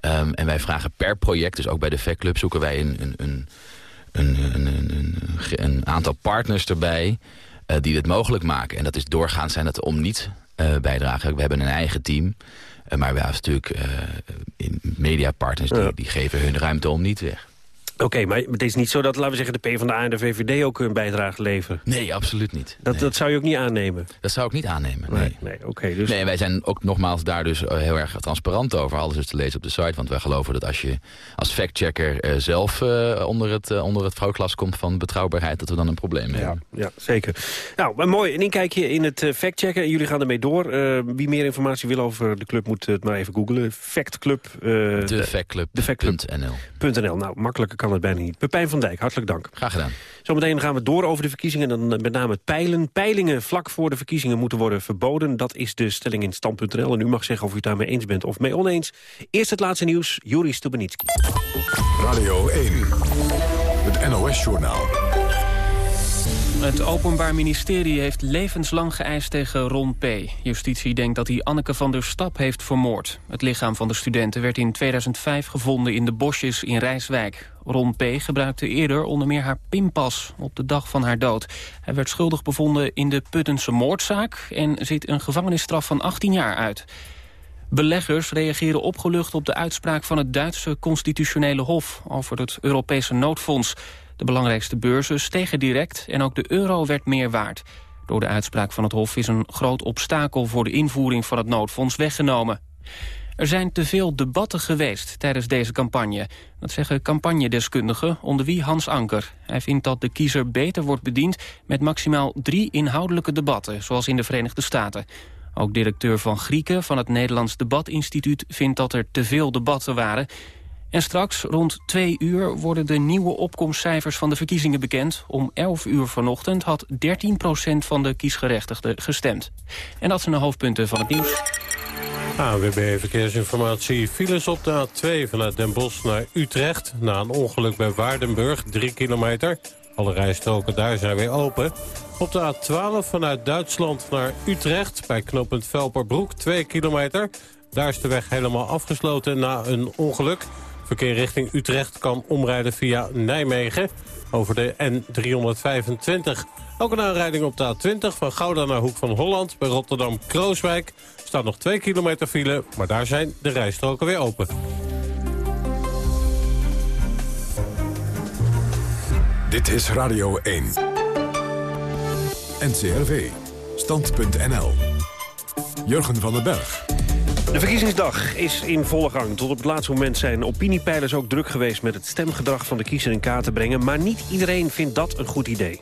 Speaker 26: Um, en wij vragen per project, dus ook bij de VEC-club... zoeken wij een, een, een, een, een, aantal partners erbij... Uh, die dit mogelijk maken. En dat is doorgaans zijn dat om niet uh, bijdragen. We hebben een eigen team. Uh, maar we hebben natuurlijk uh, mediapartners die, die geven hun ruimte om niet weg.
Speaker 17: Oké, maar het is niet zo dat, laten we zeggen, de PvdA en de VVD ook hun bijdrage leveren?
Speaker 26: Nee, absoluut niet.
Speaker 17: Dat, dat zou je ook niet aannemen?
Speaker 26: Dat zou ik niet aannemen, nee.
Speaker 17: Nee, oké. dus...
Speaker 26: nee wij zijn ook nogmaals daar dus eh, heel erg transparant over. Alles is te lezen op de site, want wij geloven dat als je als factchecker uh, zelf uh, onder het, uh, onder het vrouwklas komt van betrouwbaarheid, dat we dan een probleem hebben.
Speaker 17: Ja, zeker. Nou, maar mooi. Een inkijkje in het factchecken. Jullie gaan ermee door. wie meer informatie wil over de club moet het maar even googlen. Factclub.
Speaker 26: de Factclub. De
Speaker 17: Factclub.nl. Nou, makkelijker kan het bijna niet. Pepijn van Dijk, hartelijk dank.
Speaker 26: Graag gedaan.
Speaker 17: Zometeen gaan we door over de verkiezingen. Dan eh, met name het peilen. Peilingen vlak voor de verkiezingen moeten worden verboden. Dat is de stelling in stand.nl. En u mag zeggen of u het daarmee eens bent of mee oneens. Eerst het laatste nieuws, Juri Stubenitski.
Speaker 1: Radio 1, het NOS-journaal.
Speaker 27: Het Openbaar Ministerie heeft levenslang geëist tegen Ron P. Justitie denkt dat hij Anneke van der Stap heeft vermoord. Het lichaam van de studenten werd in 2005 gevonden in de bosjes in Rijswijk. Ron P. gebruikte eerder onder meer haar pinpas op de dag van haar dood. Hij werd schuldig bevonden in de Puttense moordzaak... en zit een gevangenisstraf van 18 jaar uit. Beleggers reageren opgelucht op de uitspraak van het Duitse constitutionele hof... over het Europese noodfonds... De belangrijkste beurzen stegen direct en ook de euro werd meer waard. Door de uitspraak van het Hof is een groot obstakel voor de invoering van het noodfonds weggenomen. Er zijn te veel debatten geweest tijdens deze campagne. Dat zeggen campagnedeskundigen, onder wie Hans Anker. Hij vindt dat de kiezer beter wordt bediend met maximaal drie inhoudelijke debatten, zoals in de Verenigde Staten. Ook directeur van Grieken van het Nederlands Debatinstituut vindt dat er te veel debatten waren. En straks, rond twee uur, worden de nieuwe opkomstcijfers van de verkiezingen bekend. Om 11 uur vanochtend had 13% van de kiesgerechtigden gestemd. En dat zijn de hoofdpunten van het nieuws.
Speaker 10: AWB Verkeersinformatie. Files op de A2 vanuit Den Bosch naar Utrecht. Na een ongeluk bij Waardenburg, 3 kilometer. Alle rijstroken daar zijn weer open. Op de A12 vanuit Duitsland naar Utrecht bij knooppunt Velperbroek, 2 kilometer. Daar is de weg helemaal afgesloten na een ongeluk. Verkeer richting Utrecht kan omrijden via Nijmegen over de N325. Ook een aanrijding op de A20 van Gouda naar Hoek van Holland... bij Rotterdam-Krooswijk staat nog 2 kilometer file... maar daar zijn de rijstroken weer open.
Speaker 1: Dit is Radio 1. NCRV. Stand.nl. Jurgen van den Berg.
Speaker 17: De verkiezingsdag is in volle gang. Tot op het laatste moment zijn opiniepeilers ook druk geweest... met het stemgedrag van de kiezer in kaart te brengen. Maar niet iedereen vindt dat een goed idee.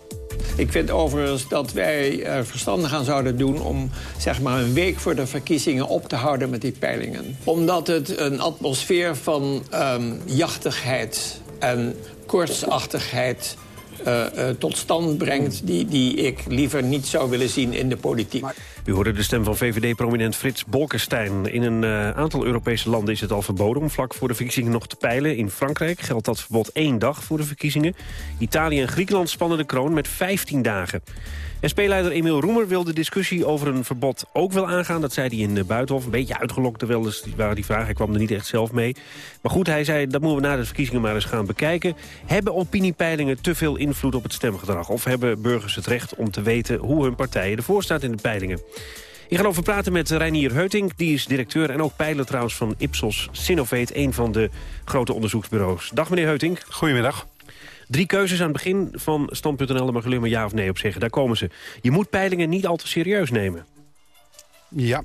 Speaker 28: Ik vind overigens dat wij er verstandig aan zouden doen... om zeg maar een week voor de verkiezingen op te houden met die peilingen. Omdat het een atmosfeer van um, jachtigheid en kortsachtigheid eh, eh, tot stand brengt... Die, die ik liever niet zou willen zien in de politiek.
Speaker 17: U hoorde de stem van VVD-prominent Frits Bolkestein. In een eh, aantal Europese landen is het al verboden om vlak voor de verkiezingen nog te peilen. In Frankrijk geldt dat verbod één dag voor de verkiezingen. Italië en Griekenland spannen de kroon met 15 dagen. SP-leider Emiel Roemer wil de discussie over een verbod ook wel aangaan. Dat zei hij in Buitenhof. Een beetje uitgelokt, terwijl dus waren die vragen. Hij kwam er niet echt zelf mee. Maar goed, hij zei dat moeten we na de verkiezingen maar eens gaan bekijken. Hebben opiniepeilingen te veel invloed op het stemgedrag? Of hebben burgers het recht om te weten hoe hun partijen ervoor staat in de peilingen? Ik ga over praten met Reinier Heuting. Die is directeur en ook peiler trouwens van Ipsos Sinovate. Een van de grote onderzoeksbureaus. Dag meneer Heuting.
Speaker 29: Goedemiddag.
Speaker 17: Drie keuzes aan het begin van Stand.nl. Daar mag u maar ja of nee op zeggen. Daar komen ze. Je moet peilingen niet al te serieus nemen.
Speaker 29: Ja.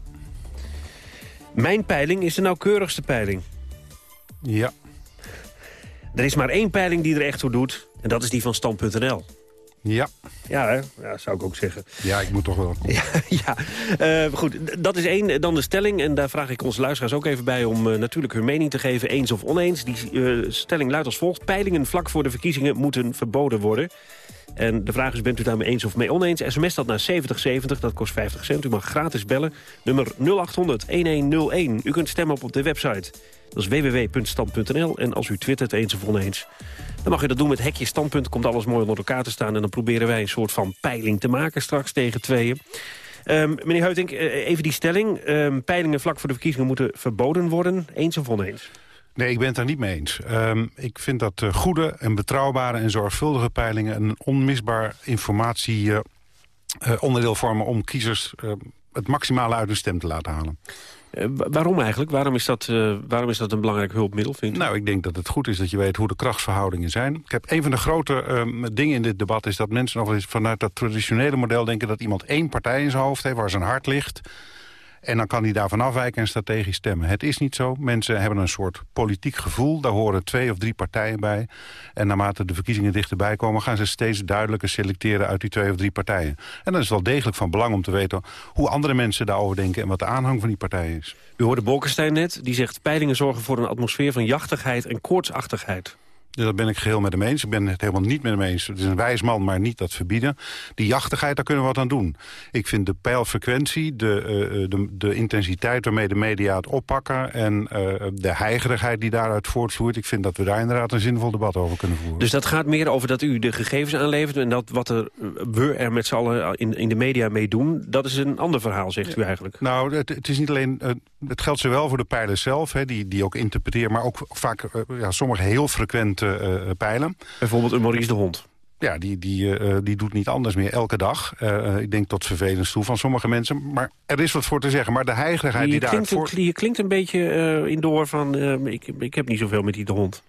Speaker 17: Mijn peiling is de nauwkeurigste peiling.
Speaker 29: Ja.
Speaker 17: Er is maar één peiling die er echt toe doet. En dat is die van Stand.nl.
Speaker 29: Ja.
Speaker 17: Ja, hè? ja, zou ik ook zeggen.
Speaker 29: Ja, ik moet toch wel.
Speaker 17: Ja, ja. Uh, goed, dat is één. Dan de stelling. En daar vraag ik onze luisteraars ook even bij om uh, natuurlijk hun mening te geven. Eens of oneens. Die uh, stelling luidt als volgt. Peilingen vlak voor de verkiezingen moeten verboden worden. En de vraag is, bent u daarmee eens of mee oneens? SMS dat naar 7070, dat kost 50 cent. U mag gratis bellen. Nummer 0800-1101. U kunt stemmen op op de website. Dat is www.stand.nl. En als u twittert eens of oneens, dan mag u dat doen met hekje standpunt. Komt alles mooi onder elkaar te staan. En dan proberen wij een soort van peiling te maken straks tegen tweeën. Um, meneer Heutink, even die stelling. Um, peilingen vlak voor de verkiezingen moeten verboden worden. Eens of oneens?
Speaker 29: Nee, ik ben het daar niet mee eens. Um, ik vind dat uh, goede en betrouwbare en zorgvuldige peilingen... een onmisbaar informatie uh, onderdeel vormen om kiezers het maximale uit hun stem te laten halen.
Speaker 17: Uh, waarom eigenlijk? Waarom is, dat, uh, waarom is dat een belangrijk hulpmiddel, vindt?
Speaker 29: Nou, ik denk dat het goed is dat je weet hoe de krachtsverhoudingen zijn. Ik heb een van de grote uh, dingen in dit debat is dat mensen nog eens vanuit dat traditionele model denken... dat iemand één partij in zijn hoofd heeft waar zijn hart ligt... En dan kan hij daarvan afwijken en strategisch stemmen. Het is niet zo. Mensen hebben een soort politiek gevoel. Daar horen twee of drie partijen bij. En naarmate de verkiezingen dichterbij komen... gaan ze steeds duidelijker selecteren uit die twee of drie partijen. En dan is het wel degelijk van belang om te weten... hoe andere mensen daarover denken en wat de aanhang van die partijen is.
Speaker 17: U hoorde Bolkestein net. Die zegt peilingen zorgen voor een atmosfeer van jachtigheid en koortsachtigheid.
Speaker 29: Dus dat ben ik geheel met hem eens. Ik ben het helemaal niet met hem eens. Het is een wijs man, maar niet dat verbieden. Die jachtigheid, daar kunnen we wat aan doen. Ik vind de pijlfrequentie, de, uh, de, de, intensiteit waarmee de media het oppakken... en uh, de heigerigheid die daaruit voortvloeit... ik vind dat we daar inderdaad een zinvol debat over kunnen voeren.
Speaker 17: Dus dat gaat meer over dat u de gegevens aanlevert... en dat wat er, we er met z'n allen in, in de media mee doen... dat is een ander verhaal, zegt u eigenlijk.
Speaker 29: Nou, het, het, is niet alleen... Uh, het geldt zowel voor de pijlers zelf, hè, die, die ook interpreteren... maar ook vaak ja, sommige heel frequent pijlen.
Speaker 17: Bijvoorbeeld een Maurice de Hond.
Speaker 29: Ja, die, die, uh, die doet niet anders meer elke dag. Uh, ik denk tot vervelend toe van sommige mensen. Maar er is wat voor te zeggen. Maar de heigerigheid die, daar...
Speaker 17: Voor... Je klinkt een beetje uh, in door van... ik, ik heb niet zoveel met die de hond.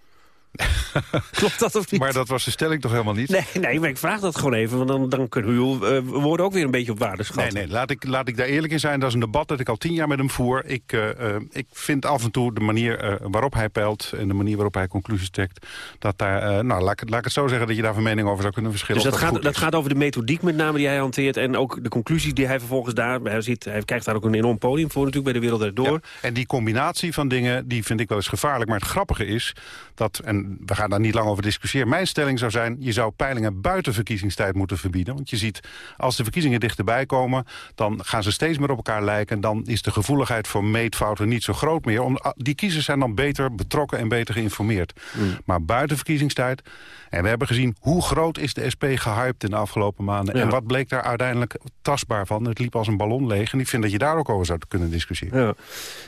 Speaker 17: Klopt dat of niet?
Speaker 29: Maar dat was de stelling toch helemaal niet?
Speaker 17: Nee, nee maar ik vraag dat gewoon even, want dan, dan kunnen we uw uh, woorden ook weer een beetje op waarde schatten.
Speaker 29: Nee, nee, laat ik, laat ik daar eerlijk in zijn. Dat is een debat dat ik al tien jaar met hem voer. Ik, uh, uh, ik vind af en toe de manier waarop hij peilt en de manier waarop hij conclusies trekt, dat daar, nou, laat ik, laat ik het zo zeggen dat je daar van mening over zou kunnen verschillen.
Speaker 17: Dus dat, dat, gaat, dat gaat over de methodiek met name die hij hanteert en ook de conclusies die hij vervolgens daar, hij, ziet, hij krijgt daar ook een enorm podium voor natuurlijk bij de Wereld Door. Ja,
Speaker 29: en die combinatie van dingen, die vind ik wel eens gevaarlijk. Maar het grappige is dat, en we gaan daar niet lang over discussiëren. Mijn stelling zou zijn, je zou peilingen buiten verkiezingstijd moeten verbieden. Want je ziet, als de verkiezingen dichterbij komen... dan gaan ze steeds meer op elkaar lijken. Dan is de gevoeligheid voor meetfouten niet zo groot meer. Om, die kiezers zijn dan beter betrokken en beter geïnformeerd. Mm. Maar buiten verkiezingstijd... En we hebben gezien hoe groot is de SP gehyped in de afgelopen maanden. Ja. En wat bleek daar uiteindelijk tastbaar van? Het liep als een ballon leeg. En ik vind dat je daar ook over zou kunnen discussiëren.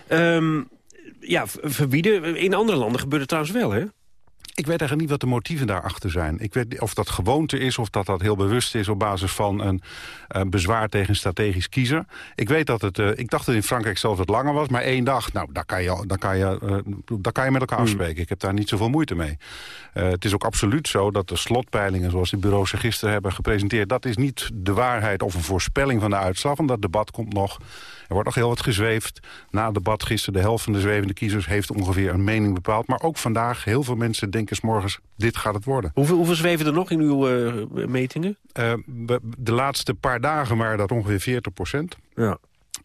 Speaker 17: Ja, um, ja verbieden. In andere landen gebeurt het trouwens wel, hè?
Speaker 29: Ik weet eigenlijk niet wat de motieven daarachter zijn. Ik weet of dat gewoonte is, of dat dat heel bewust is... op basis van een, een bezwaar tegen een strategisch kiezer. Ik weet dat het... Uh, ik dacht dat het in Frankrijk zelfs wat langer was, maar één dag... nou, daar kan je, daar kan je, uh, daar kan je met elkaar
Speaker 17: Hmm.
Speaker 29: afspreken. Mm. Ik heb daar niet zoveel moeite mee. Uh, het is ook absoluut zo dat de slotpeilingen... zoals de bureaus zich gisteren hebben gepresenteerd... dat is niet de waarheid of een voorspelling van de uitslag. Want dat debat komt nog... Er wordt nog heel wat gezweefd. Na het debat gisteren, de helft van de zwevende kiezers... heeft ongeveer een mening bepaald. Maar ook vandaag, heel veel mensen denken 's morgens... dit gaat het worden.
Speaker 17: Hoeveel, hoeveel zweven er nog in uw uh, metingen?
Speaker 29: Uh, de laatste paar dagen waren dat ongeveer 40 procent.
Speaker 17: Ja.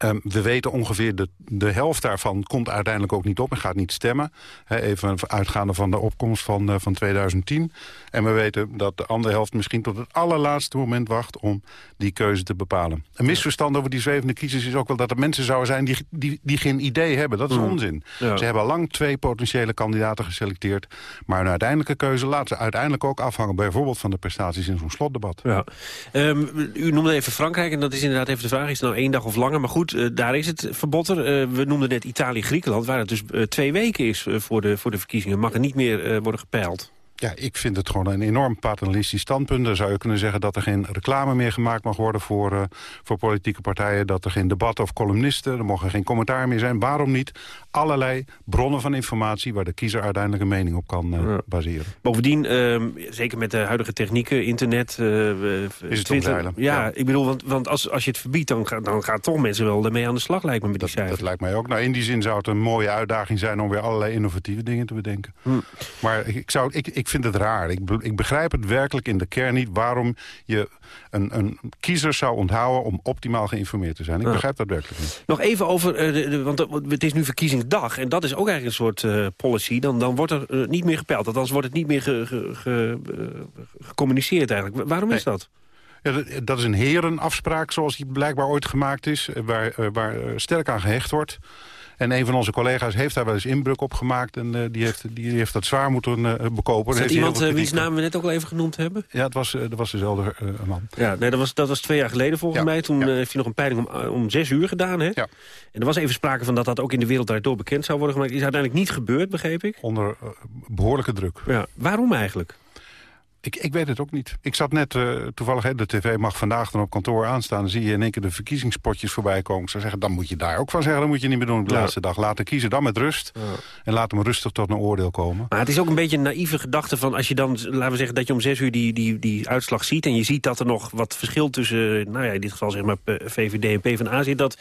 Speaker 29: Um, we weten ongeveer de, de helft daarvan komt uiteindelijk ook niet op en gaat niet stemmen. He, even uitgaande van de opkomst van, uh, van 2010. En we weten dat de andere helft misschien tot het allerlaatste moment wacht om die keuze te bepalen. Een misverstand over die zwevende kiezers is ook wel dat er mensen zouden zijn die, die, die geen idee hebben. Dat is
Speaker 17: Mm.
Speaker 29: onzin.
Speaker 17: Ja.
Speaker 29: Ze hebben al lang twee potentiële kandidaten geselecteerd. Maar een uiteindelijke keuze laten ze uiteindelijk ook afhangen bijvoorbeeld van de prestaties in zo'n slotdebat.
Speaker 17: Ja. Ehm, u noemde even Frankrijk en dat is inderdaad even de vraag. Is het nou één dag of langer? Maar goed, eh, daar is het verbod er. Eh, we noemden net Italië, Griekenland, waar het dus eh, twee weken is voor, de, voor de verkiezingen. Mag er niet meer worden gepeild.
Speaker 29: Ja, ik vind het gewoon een enorm paternalistisch standpunt. Dan zou je kunnen zeggen dat er geen reclame meer gemaakt mag worden voor, uh, voor politieke partijen. Dat er geen debatten of columnisten, er mogen geen commentaar meer zijn. Waarom niet? Allerlei bronnen van informatie waar de kiezer uiteindelijk een mening op kan uh, ja. baseren.
Speaker 17: Bovendien, uh, zeker met de huidige technieken, internet... uh,
Speaker 29: is het omzeilen.
Speaker 17: Ja, ja, ik bedoel, want, want als, als je het verbiedt, dan, ga, dan gaan toch mensen wel ermee aan de slag, lijkt me met die
Speaker 29: dat, dat lijkt mij ook. Nou, in die zin zou het een mooie uitdaging zijn om weer allerlei innovatieve dingen te bedenken. Hm. Maar ik, zou, ik, ik vind het raar. Ik, ik, begrijp het werkelijk in de kern niet waarom je een, een kiezer zou onthouden om optimaal geïnformeerd te zijn. Ik ja. begrijp dat werkelijk niet.
Speaker 17: Nog even over, uh, de, de, want het is nu verkiezingsdag en dat is ook eigenlijk een soort uh, policy. Dan, dan wordt er niet meer gepeld, althans wordt het niet meer ge, ge, ge, gecommuniceerd eigenlijk. Waarom is
Speaker 29: nee.
Speaker 17: dat?
Speaker 29: Ja, dat is een herenafspraak zoals die blijkbaar ooit gemaakt is, waar, waar sterk aan gehecht wordt. En een van onze collega's heeft daar wel eens inbreuk op gemaakt. En uh, die, heeft, die heeft dat zwaar moeten uh, bekopen.
Speaker 17: Is dat iemand wiens naam we net ook al even genoemd hebben?
Speaker 29: Ja, het was, dat was dezelfde man.
Speaker 17: Ja, nee, dat, was, dat was twee jaar geleden volgens ja, mij. Toen ja. heeft hij nog een peiling om, om zes uur gedaan. Hè?
Speaker 29: Ja.
Speaker 17: En er was even sprake van dat dat ook in de wereld daardoor bekend zou worden gemaakt. Is uiteindelijk niet gebeurd, begreep ik?
Speaker 29: Onder behoorlijke druk.
Speaker 17: Ja. Waarom eigenlijk?
Speaker 29: Ik, ik weet het ook niet. Ik zat net, uh, toevallig, hè, de tv mag vandaag dan op kantoor aanstaan... dan zie je in één keer de verkiezingspotjes voorbij komen. Ik zou zeggen, dan moet je daar ook van zeggen... dat moet je niet meer doen op de ja. laatste dag. Laten kiezen dan met rust. Ja. En laat hem rustig tot een oordeel komen.
Speaker 17: Maar het is ook een beetje een naïeve gedachte van... als je dan, laten we zeggen, dat je om zes uur die, die, die uitslag ziet... en je ziet dat er nog wat verschil tussen, nou ja, in dit geval zeg maar VVD en PvdA zit... dat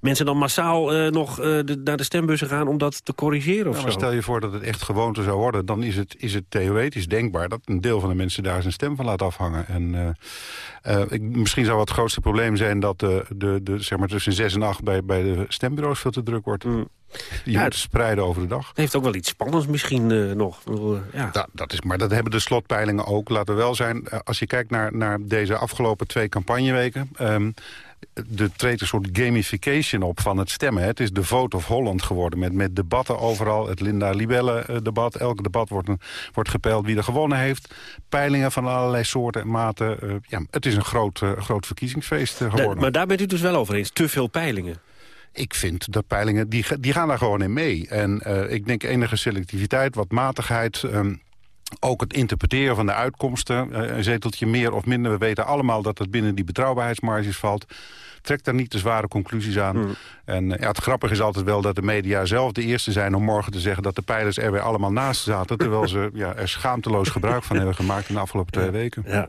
Speaker 17: mensen dan massaal uh, nog uh, de, naar de stembussen gaan om dat te corrigeren of
Speaker 29: maar
Speaker 17: zo.
Speaker 29: stel je voor dat het echt gewoonte zou worden... dan is het, is het theoretisch denkbaar dat een deel van de mensen daar zijn stem van laat afhangen. En, uh, uh, ik, misschien zou het grootste probleem zijn dat de, de, de, zeg maar tussen 6 en 8 bij, bij de stembureaus veel te druk wordt. Mm. Je ja, moet spreiden over de dag.
Speaker 17: Het heeft ook wel iets spannends misschien uh, nog. Ja.
Speaker 29: Dat, dat is, maar dat hebben de slotpeilingen ook. Laten we wel zijn, als je kijkt naar, naar deze afgelopen twee campagneweken... Um, er treedt een soort gamification op van het stemmen. Het is de Vote of Holland geworden. Met, met debatten overal. Het Linda Libelle debat. Elk debat wordt, een, wordt gepeild wie er gewonnen heeft. Peilingen van allerlei soorten en maten. Uh, ja, het is een groot, uh, groot verkiezingsfeest uh, geworden.
Speaker 17: Da, maar daar bent u dus wel over eens. Te veel peilingen.
Speaker 29: Ik vind dat peilingen, die, die gaan daar gewoon in mee. En ik denk enige selectiviteit, wat matigheid... Um, ook het interpreteren van de uitkomsten, uh, een zeteltje meer of minder. We weten allemaal dat het binnen die betrouwbaarheidsmarges valt. Trek daar niet te zware conclusies aan. Mm. En uh, ja, het grappige is altijd wel dat de media zelf de eerste zijn... om morgen te zeggen dat de pijlers er weer allemaal naast zaten... terwijl ze ja, er schaamteloos gebruik van hebben gemaakt in de afgelopen twee weken.
Speaker 17: Ja.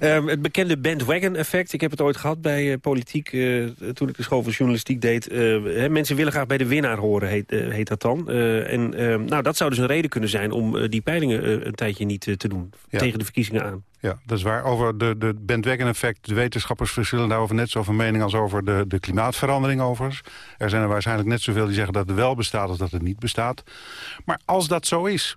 Speaker 17: Um, het bekende bandwagon-effect. Ik heb het ooit gehad bij uh, politiek, uh, toen ik de school van journalistiek deed. Hè, mensen willen graag bij de winnaar horen, heet, heet dat dan. en nou, dat zou dus een reden kunnen zijn om die peilingen een tijdje niet te doen. Ja. Tegen de verkiezingen aan.
Speaker 29: Ja, dat is waar. Over de, de bandwagon-effect, de wetenschappers verschillen daarover net zo van mening als over de, de klimaatverandering overigens. Er zijn er waarschijnlijk net zoveel die zeggen dat het wel bestaat als dat het niet bestaat. Maar als dat zo is,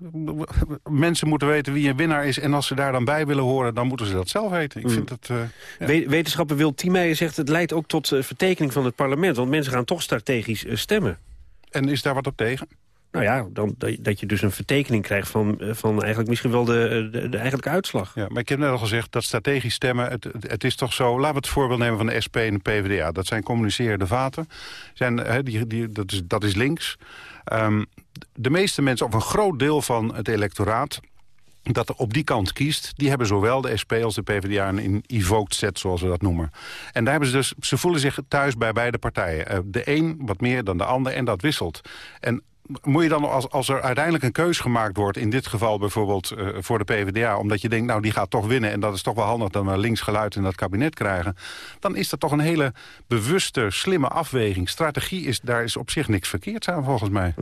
Speaker 29: mensen moeten weten wie een winnaar is en als ze daar dan bij willen horen, dan moeten ze dat zelf weten. Ik vind het, uh,
Speaker 17: ja. Wetenschapper Wil Tiemeijer zegt het leidt ook tot uh, vertekening van het parlement, want mensen gaan toch strategisch uh, stemmen.
Speaker 29: En is daar wat op tegen?
Speaker 17: Nou ja, dan, dat je dus een vertekening krijgt van, van eigenlijk misschien wel de, de, de eigenlijke uitslag.
Speaker 29: Ja, maar ik heb net al gezegd dat strategisch stemmen, het, het is toch zo... Laten we het voorbeeld nemen van de SP en de PvdA. Dat zijn communicerende vaten. Zijn, die, die, dat, is, dat is links. Um, de meeste mensen, of een groot deel van het electoraat dat er op die kant kiest, die hebben zowel de SP als de PvdA een evoked set, zoals we dat noemen. En daar hebben ze dus, ze voelen zich thuis bij beide partijen. De een wat meer dan de ander en dat wisselt. En moet je dan, als, als er uiteindelijk een keus gemaakt wordt... in dit geval bijvoorbeeld uh, voor de PvdA... omdat je denkt, nou, die gaat toch winnen... en dat is toch wel handig dat we links geluid in dat kabinet krijgen... dan is dat toch een hele bewuste, slimme afweging. Strategie, is, daar is op zich niks verkeerd aan, volgens mij.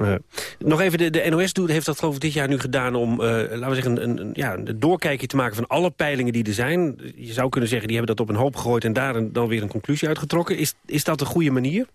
Speaker 17: Nog even, de, de NOS doet, heeft dat geloof ik dit jaar nu gedaan... om, uh, laten we zeggen, een, ja, een doorkijkje te maken van alle peilingen die er zijn. Je zou kunnen zeggen, die hebben dat op een hoop gegooid... en daar dan weer een conclusie uitgetrokken. Is, is dat een goede manier?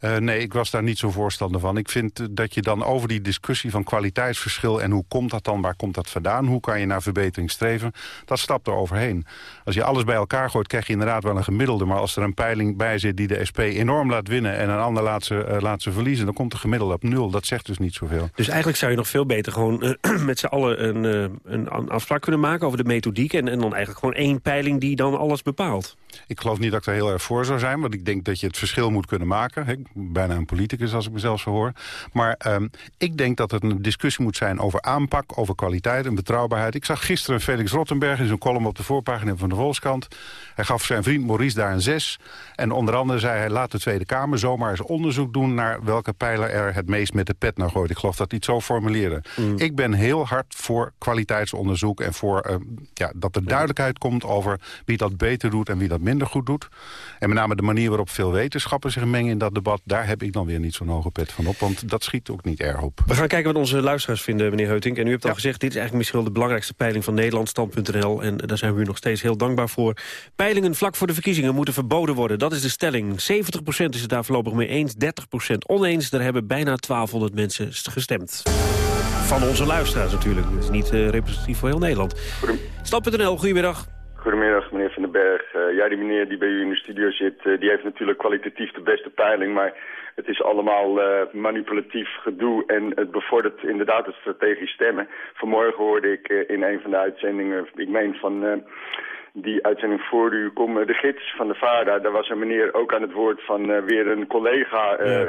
Speaker 29: Uh, nee, ik was daar niet zo voorstander van. Ik vind uh, dat je dan over die discussie van kwaliteitsverschil... en hoe komt dat dan, waar komt dat vandaan... hoe kan je naar verbetering streven, dat stapt er overheen. Als je alles bij elkaar gooit, krijg je inderdaad wel een gemiddelde... maar als er een peiling bij zit die de SP enorm laat winnen... en een ander laat ze, uh, laat ze verliezen, dan komt de gemiddelde op nul. Dat zegt dus niet zoveel.
Speaker 17: Dus eigenlijk zou je nog veel beter gewoon met z'n allen een, een afspraak kunnen maken... over de methodiek en, en dan eigenlijk gewoon één peiling die dan alles bepaalt.
Speaker 29: Ik geloof niet dat ik daar heel erg voor zou zijn... want ik denk dat je het verschil moet kunnen maken. Bijna een politicus als ik mezelf zo hoor. Maar um, ik denk dat het een discussie moet zijn over aanpak... over kwaliteit en betrouwbaarheid. Ik zag gisteren Felix Rottenberg in zijn column op de voorpagina van de Volkskrant. Hij gaf zijn vriend Maurice daar een zes. En onder andere zei hij, laat de Tweede Kamer zomaar eens onderzoek doen... naar welke pijler er het meest met de pet naar gooit. Ik geloof dat hij het zo formuleerde. Mm. Ik ben heel hard voor kwaliteitsonderzoek... en voor uh, ja, dat er duidelijkheid komt over wie dat beter doet... en wie dat minder goed doet. En met name de manier waarop veel wetenschappers zich mengen in dat debat... daar heb ik dan weer niet zo'n hoge pet van op, want dat schiet ook niet erg op.
Speaker 17: We gaan kijken wat onze luisteraars vinden, meneer Heutink. En u hebt al gezegd, dit is eigenlijk misschien wel de belangrijkste peiling van Nederland, stand.nl. En daar zijn we u nog steeds heel dankbaar voor. Peilingen vlak voor de verkiezingen moeten verboden worden. Dat is de stelling. 70% is het daar voorlopig mee eens, 30% oneens. Daar hebben bijna 1200 mensen gestemd. Van onze luisteraars natuurlijk. Dat is niet uh, representatief voor heel Nederland. Stand.nl, goedemiddag.
Speaker 30: Goedemiddag, meneer Van den Berg. Uh, ja, die meneer die bij u in de studio zit, uh, die heeft natuurlijk kwalitatief de beste peiling, maar het is allemaal uh, manipulatief gedoe en het bevordert inderdaad het strategisch stemmen. Vanmorgen hoorde ik in een van de uitzendingen, ik meen van die uitzending voor u kom, de gids van de VARA, daar was een meneer ook aan het woord van weer een collega ja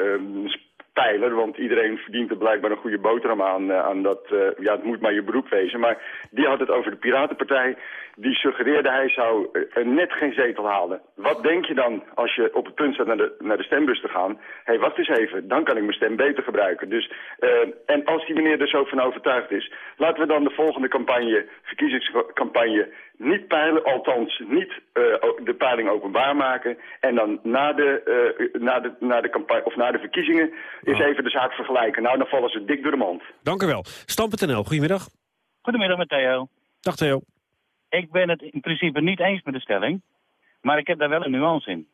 Speaker 30: pijler, want iedereen verdient er blijkbaar een goede boterham aan, aan dat, ja, het moet maar je beroep wezen. Maar die had het over de Piratenpartij, die suggereerde hij zou uh, net geen zetel halen. Wat denk je dan als je op het punt staat naar de, naar de stembus te gaan? Hé, hey, wacht eens even, dan kan ik mijn stem beter gebruiken. Dus, en als die meneer er zo van overtuigd is, laten we dan de volgende campagne, verkiezingscampagne, niet peilen, althans niet uh, de peiling openbaar maken. En dan na de, uh, na de, na de, campagne, of na de verkiezingen is oh. even de zaak vergelijken. Nou, dan vallen ze dik door de mand.
Speaker 17: Dank u wel. Stam.nl, goedemiddag.
Speaker 31: Goedemiddag met Theo.
Speaker 17: Dag Theo.
Speaker 31: Ik ben het in principe niet eens met de stelling, maar ik heb daar wel een nuance in.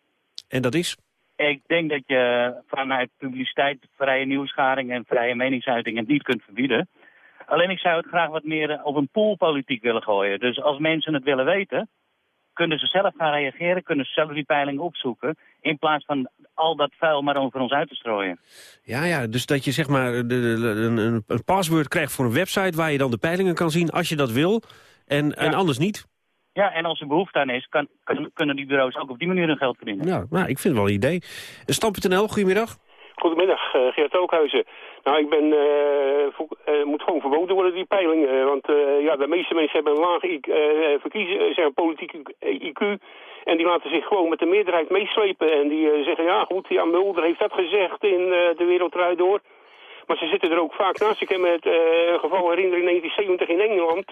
Speaker 17: En dat is?
Speaker 31: Ik denk dat je vanuit publiciteit, vrije nieuwsgaring en vrije meningsuiting het niet kunt verbieden. Alleen ik zou het graag wat meer op een poolpolitiek willen gooien. Dus als mensen het willen weten, kunnen ze zelf gaan reageren, kunnen ze zelf die peiling opzoeken... in plaats van al dat vuil maar over ons uit te strooien.
Speaker 17: Ja, ja dus dat je zeg maar de, de, een, een, een paswoord krijgt voor een website... waar je dan de peilingen kan zien als je dat wil en, ja. en anders niet.
Speaker 31: Ja, en als er behoefte aan is, kan, kunnen die bureaus ook op die manier hun geld verdienen.
Speaker 17: Ja, nou, ik vind het wel een idee. Stam.nl, goedemiddag.
Speaker 32: Goedemiddag, uh, Geert Ookhuizen. Nou, ik ben, uh, moet gewoon verboden worden, die peiling. Uh, want ja, de meeste mensen hebben een laag verkiezen, zijn politieke IQ. En die laten zich gewoon met de meerderheid meeslepen. En die zeggen, ja goed, ja, Mulder heeft dat gezegd in De Wereld Draait Door. Maar ze zitten er ook vaak naast. Ik heb me het geval herinneren in 1970 in Engeland.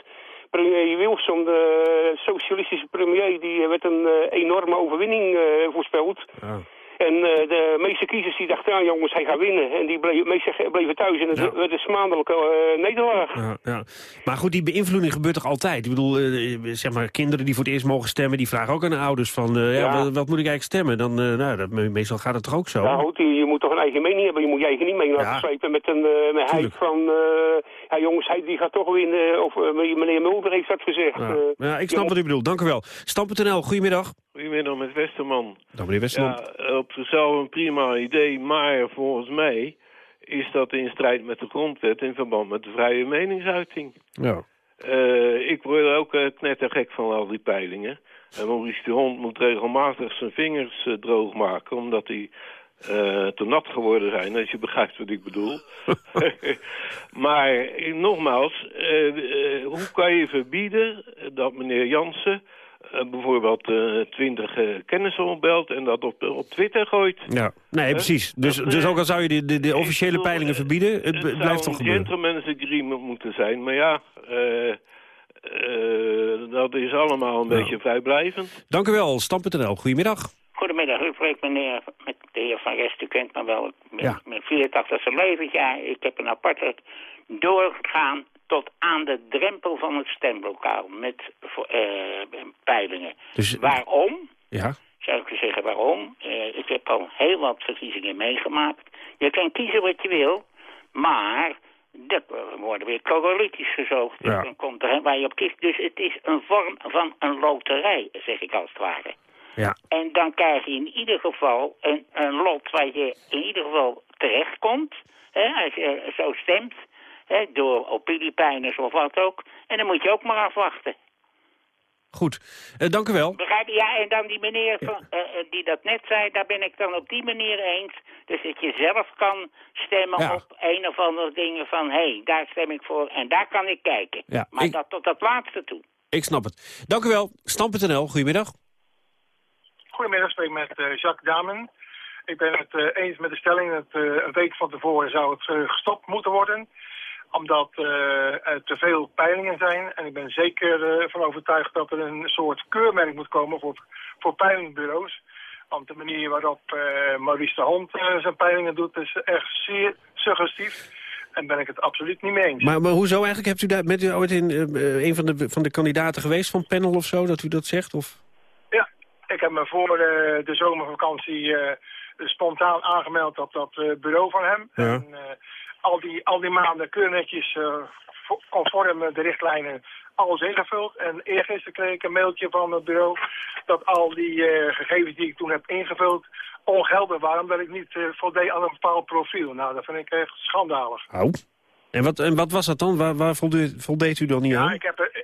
Speaker 32: Premier Wilson, de socialistische premier, die werd een enorme overwinning voorspeld. Ja. En uh, de meeste kiezers die dachten, ja jongens, hij gaat winnen. En die bleven, meeste bleven thuis en het ja. werd een smaandelijke uh, nederlaag.
Speaker 17: Ja, ja. Maar goed, die beïnvloeding gebeurt toch altijd? Ik bedoel, uh, zeg maar, kinderen die voor het eerst mogen stemmen... die vragen ook aan de ouders van. Wat, wat, moet ik eigenlijk stemmen? Dan, nou, dat, meestal gaat het toch ook zo?
Speaker 32: Goed, je, je, moet toch een eigen mening hebben. Je moet je eigen niet mee laten slepen met een met hij van... ja jongens, hij die gaat toch winnen. Of meneer Mulder heeft dat gezegd.
Speaker 17: Ja, ja ik snap wat u bedoelt. Dank u wel. Stam.nl, goedemiddag.
Speaker 33: Goedemiddag met Westerman.
Speaker 17: Dag meneer Westerman.
Speaker 33: Ja, op zichzelf een prima idee, maar volgens mij is dat in strijd met de grondwet in verband met de vrije meningsuiting.
Speaker 17: Ja.
Speaker 33: Uh, ik word er ook uh, knettergek van al die peilingen. En Maurice de Hond moet regelmatig zijn vingers uh, droog maken, omdat hij te nat geworden zijn, als je begrijpt wat ik bedoel. maar nogmaals, hoe kan je verbieden dat meneer Jansen bijvoorbeeld uh, twintig uh, kennissen opbelt en dat op, op Twitter gooit.
Speaker 17: Ja, nee, precies. Dus, dat, dus ook al zou je de, de, de officiële peilingen verbieden, het, het blijft toch gebeuren.
Speaker 33: Het zou een gentleman's agreement moeten zijn, maar ja... dat is allemaal een nou. beetje vrijblijvend.
Speaker 17: Dank u wel, Stam.nl. Goedemiddag.
Speaker 34: Goedemiddag, u spreekt meneer, met de heer Van Rest, u kent me wel. Met, met 84e levensjaar. Ik heb een aparte doorgegaan tot aan de drempel van het stemlokaal met uh, peilingen. Dus, Waarom?
Speaker 17: Ja.
Speaker 34: Zou ik zeggen waarom? Eh, ik heb al heel wat verkiezingen meegemaakt. Je kan kiezen wat je wil, maar er worden weer coalities gezoogd. Dus dan komt er waar je op kiest. Dus het is een vorm van een loterij, zeg ik als het ware.
Speaker 17: Ja.
Speaker 34: En dan krijg je in ieder geval een, een lot waar je in ieder geval terechtkomt. Hè, als je zo stemt. Hè, door opiniepeilers of wat ook. En dan moet je ook maar afwachten.
Speaker 17: Goed, Eh, dank u wel.
Speaker 34: Begrijp je? Ja, en dan die meneer van, eh, eh, die dat net zei, daar ben ik dan op die manier eens. Dus dat je zelf kan stemmen
Speaker 17: Ja.
Speaker 34: op een of andere dingen van... hé, hey, daar stem ik voor en daar kan ik kijken.
Speaker 17: Ja,
Speaker 34: maar
Speaker 17: ik-
Speaker 34: dat tot dat laatste toe.
Speaker 17: Ik snap het. Dank u wel. Stam.nl, goedemiddag.
Speaker 35: Goedemiddag, ik spreek met eh, Jacques Damen. Ik ben het eh, eens met de stelling dat eh, een week van tevoren zou het gestopt moeten worden. Omdat eh, er te veel peilingen zijn. En ik ben zeker eh, van overtuigd dat er een soort keurmerk moet komen voor, voor peilingbureaus. Want de manier waarop eh, Maurice de Hond zijn peilingen doet is echt zeer suggestief. En ben ik het absoluut niet mee eens.
Speaker 17: Maar, maar hoezo eigenlijk? Hebt u daar, bent u ooit in, een van de, van de kandidaten geweest van panel of zo, dat u dat zegt? Of?
Speaker 35: Ja, ik heb me voor de zomervakantie spontaan aangemeld op dat bureau van hem.
Speaker 17: Ja.
Speaker 35: En al, die, al die maanden keurig netjes eh, conform de richtlijnen alles ingevuld. En eergisteren kreeg ik een mailtje van het bureau dat al die eh, gegevens die ik toen heb ingevuld ongeldig waren, omdat ik niet eh, voldeed aan een bepaald profiel. Nou, dat vind ik echt schandalig.
Speaker 17: Oh. En wat, en wat was dat dan? Waar, waar voldeed, voldeed u dan niet
Speaker 35: Ja,
Speaker 17: aan?
Speaker 35: ik, heb, eh,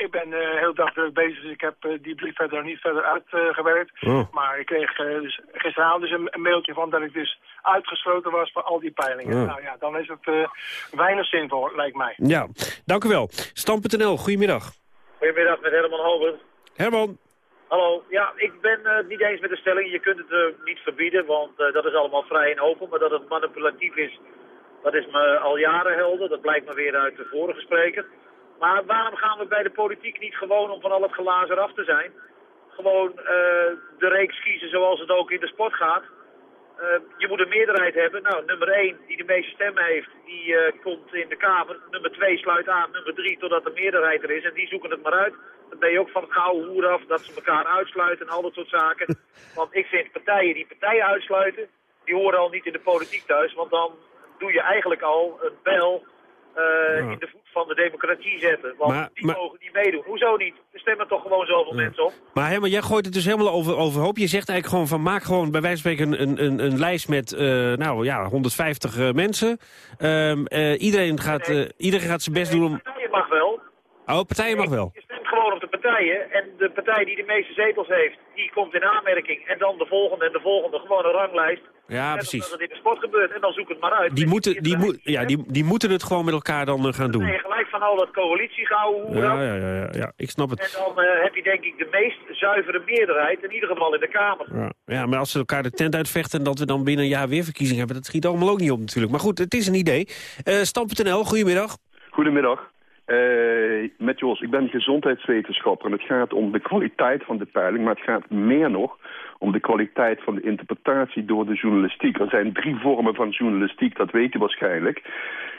Speaker 35: ik ben eh heel dag druk bezig, dus ik heb eh, die brief verder niet verder uitgewerkt.
Speaker 17: Oh.
Speaker 35: Maar ik kreeg eh, dus gisteravond dus een, een mailtje van dat ik dus uitgesloten was van al die peilingen.
Speaker 17: Oh.
Speaker 35: Nou ja, dan is het eh, weinig zinvol, lijkt mij.
Speaker 17: Ja, dank u wel. Stam.nl, goedemiddag.
Speaker 36: Goedemiddag met Herman Halber.
Speaker 17: Herman.
Speaker 36: Hallo. Ja, ik ben eh, het niet eens met de stelling. Je kunt het eh, niet verbieden, want eh, dat is allemaal vrij en open. Maar dat het manipulatief is, dat is me al jaren helder. Dat blijkt me weer uit de vorige spreker. Maar waarom gaan we bij de politiek niet gewoon om van al het glazen af te zijn? Gewoon eh, de reeks kiezen zoals het ook in de sport gaat. Eh, je moet een meerderheid hebben. Nou, nummer 1 die de meeste stemmen heeft, die eh, komt in de Kamer. Nummer 2 sluit aan. Nummer 3 totdat de meerderheid er is. En die zoeken het maar uit. Dan ben je ook van het gouden hoer af dat ze elkaar uitsluiten en al dat soort zaken. Want ik vind partijen die partijen uitsluiten, die horen al niet in de politiek thuis. Want dan doe je eigenlijk al een bel eh, in de voet van de democratie zetten. Want
Speaker 17: Maar-
Speaker 36: die
Speaker 17: maar-
Speaker 36: mogen niet meedoen. Hoezo niet? Er stemmen toch gewoon zoveel mensen op.
Speaker 17: Maar Herman, jij gooit het dus helemaal over, overhoop. Je zegt eigenlijk gewoon van maak gewoon bij wijze van spreken een, een, een lijst met eh, nou, ja, 150 eh, mensen. Ehm, eh, iedereen, gaat, iedereen gaat zijn best doen om...
Speaker 36: Partijen mag wel.
Speaker 17: Oh, partijen mag wel.
Speaker 36: De partijen. En de partij die de meeste zetels heeft, die komt in aanmerking. En dan de volgende en de volgende. Gewoon een ranglijst.
Speaker 17: Ja,
Speaker 36: Net
Speaker 17: precies.
Speaker 36: dat het in de sport gebeurt. En dan zoek het maar uit.
Speaker 17: Die moeten, die, moet, ja, die, die moeten het gewoon met elkaar dan eh, gaan doen.
Speaker 36: je gelijk van al dat coalitiegehouden hoe
Speaker 17: Ja, ja, ja, ja, ja, ik snap
Speaker 36: En
Speaker 17: het.
Speaker 36: dan eh, heb je denk ik de meest zuivere meerderheid. In ieder geval in de Kamer.
Speaker 17: Ja, ja, maar als ze elkaar de tent uitvechten en dat we dan binnen een jaar weer verkiezingen hebben, dat schiet allemaal ook niet op natuurlijk. Maar goed, het is een idee. Eh Stam.nl, goedemiddag.
Speaker 37: Goedemiddag. Eh, met Jos, ik ben gezondheidswetenschapper en het gaat om de kwaliteit van de peiling, maar het gaat meer nog om de kwaliteit van de interpretatie door de journalistiek. Er zijn drie vormen van journalistiek, dat weet u waarschijnlijk.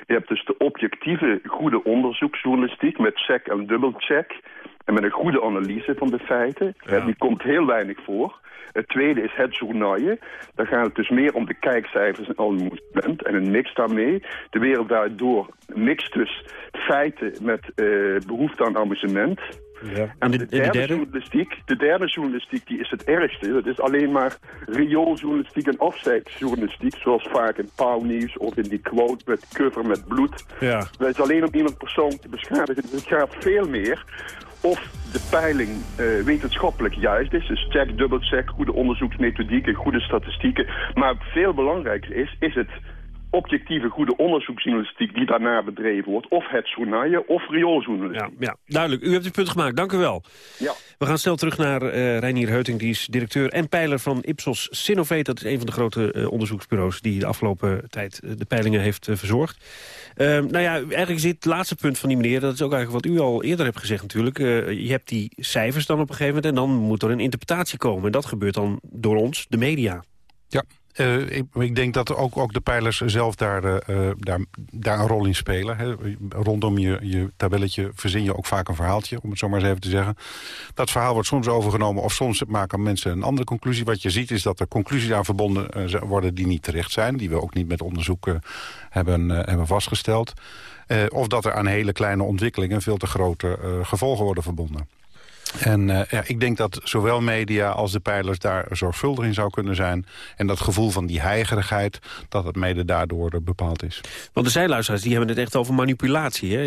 Speaker 37: Je hebt dus de objectieve, goede onderzoeksjournalistiek met check en dubbelcheck en met een goede analyse van de feiten. Die komt heel weinig voor. Het tweede is het journaaien. Daar gaat het dus meer om de kijkcijfers en amusement en een mix daarmee. De wereld daardoor mixt dus feiten met eh, behoefte aan amusement.
Speaker 17: Ja.
Speaker 37: En de, derde, journalistiek, de derde journalistiek die is het ergste. Dat is alleen maar riooljournalistiek en offsite-journalistiek. Zoals vaak in pauwnieuws of in die quote met cover met bloed.
Speaker 17: Ja.
Speaker 37: Dat is alleen om iemand persoon te beschadigen. Dus het gaat veel meer of de peiling eh, wetenschappelijk juist is. Dus check, dubbelcheck, goede onderzoeksmethodieken, goede statistieken. Maar veel belangrijker is, is het objectieve goede onderzoeksjournalistiek die daarna bedreven wordt. Of het journaaien of riooljournalistiek.
Speaker 17: Ja, duidelijk. U hebt uw punt gemaakt. Dank u wel.
Speaker 37: Ja.
Speaker 17: We gaan snel terug naar eh Reinier Heuting. Die is directeur en peiler van Ipsos Sinovate. Dat is een van de grote eh, onderzoeksbureaus... die de afgelopen tijd eh, de peilingen heeft verzorgd. Ehm, nou ja, eigenlijk is dit het laatste punt van die meneer. Dat is ook eigenlijk wat u al eerder hebt gezegd natuurlijk. Eh, je hebt die cijfers dan op een gegeven moment... en dan moet er een interpretatie komen. En dat gebeurt dan door ons, de media.
Speaker 29: Ja, Uh, ik, denk dat ook, ook de pijlers zelf daar, uh, daar, daar een rol in spelen. Hè. Rondom je, je tabelletje verzin je ook vaak een verhaaltje, om het zo maar eens even te zeggen. Dat verhaal wordt soms overgenomen of soms maken mensen een andere conclusie. Wat je ziet is dat er conclusies aan verbonden worden die niet terecht zijn. Die we ook niet met onderzoeken hebben, hebben vastgesteld. of dat er aan hele kleine ontwikkelingen veel te grote gevolgen worden verbonden. En uh, ja, ik denk dat zowel media als de pijlers daar zorgvuldig in zou kunnen zijn. En dat gevoel van die heigerigheid, dat het mede daardoor bepaald is.
Speaker 17: Want de zijluisteraars die hebben het echt over manipulatie. Hè?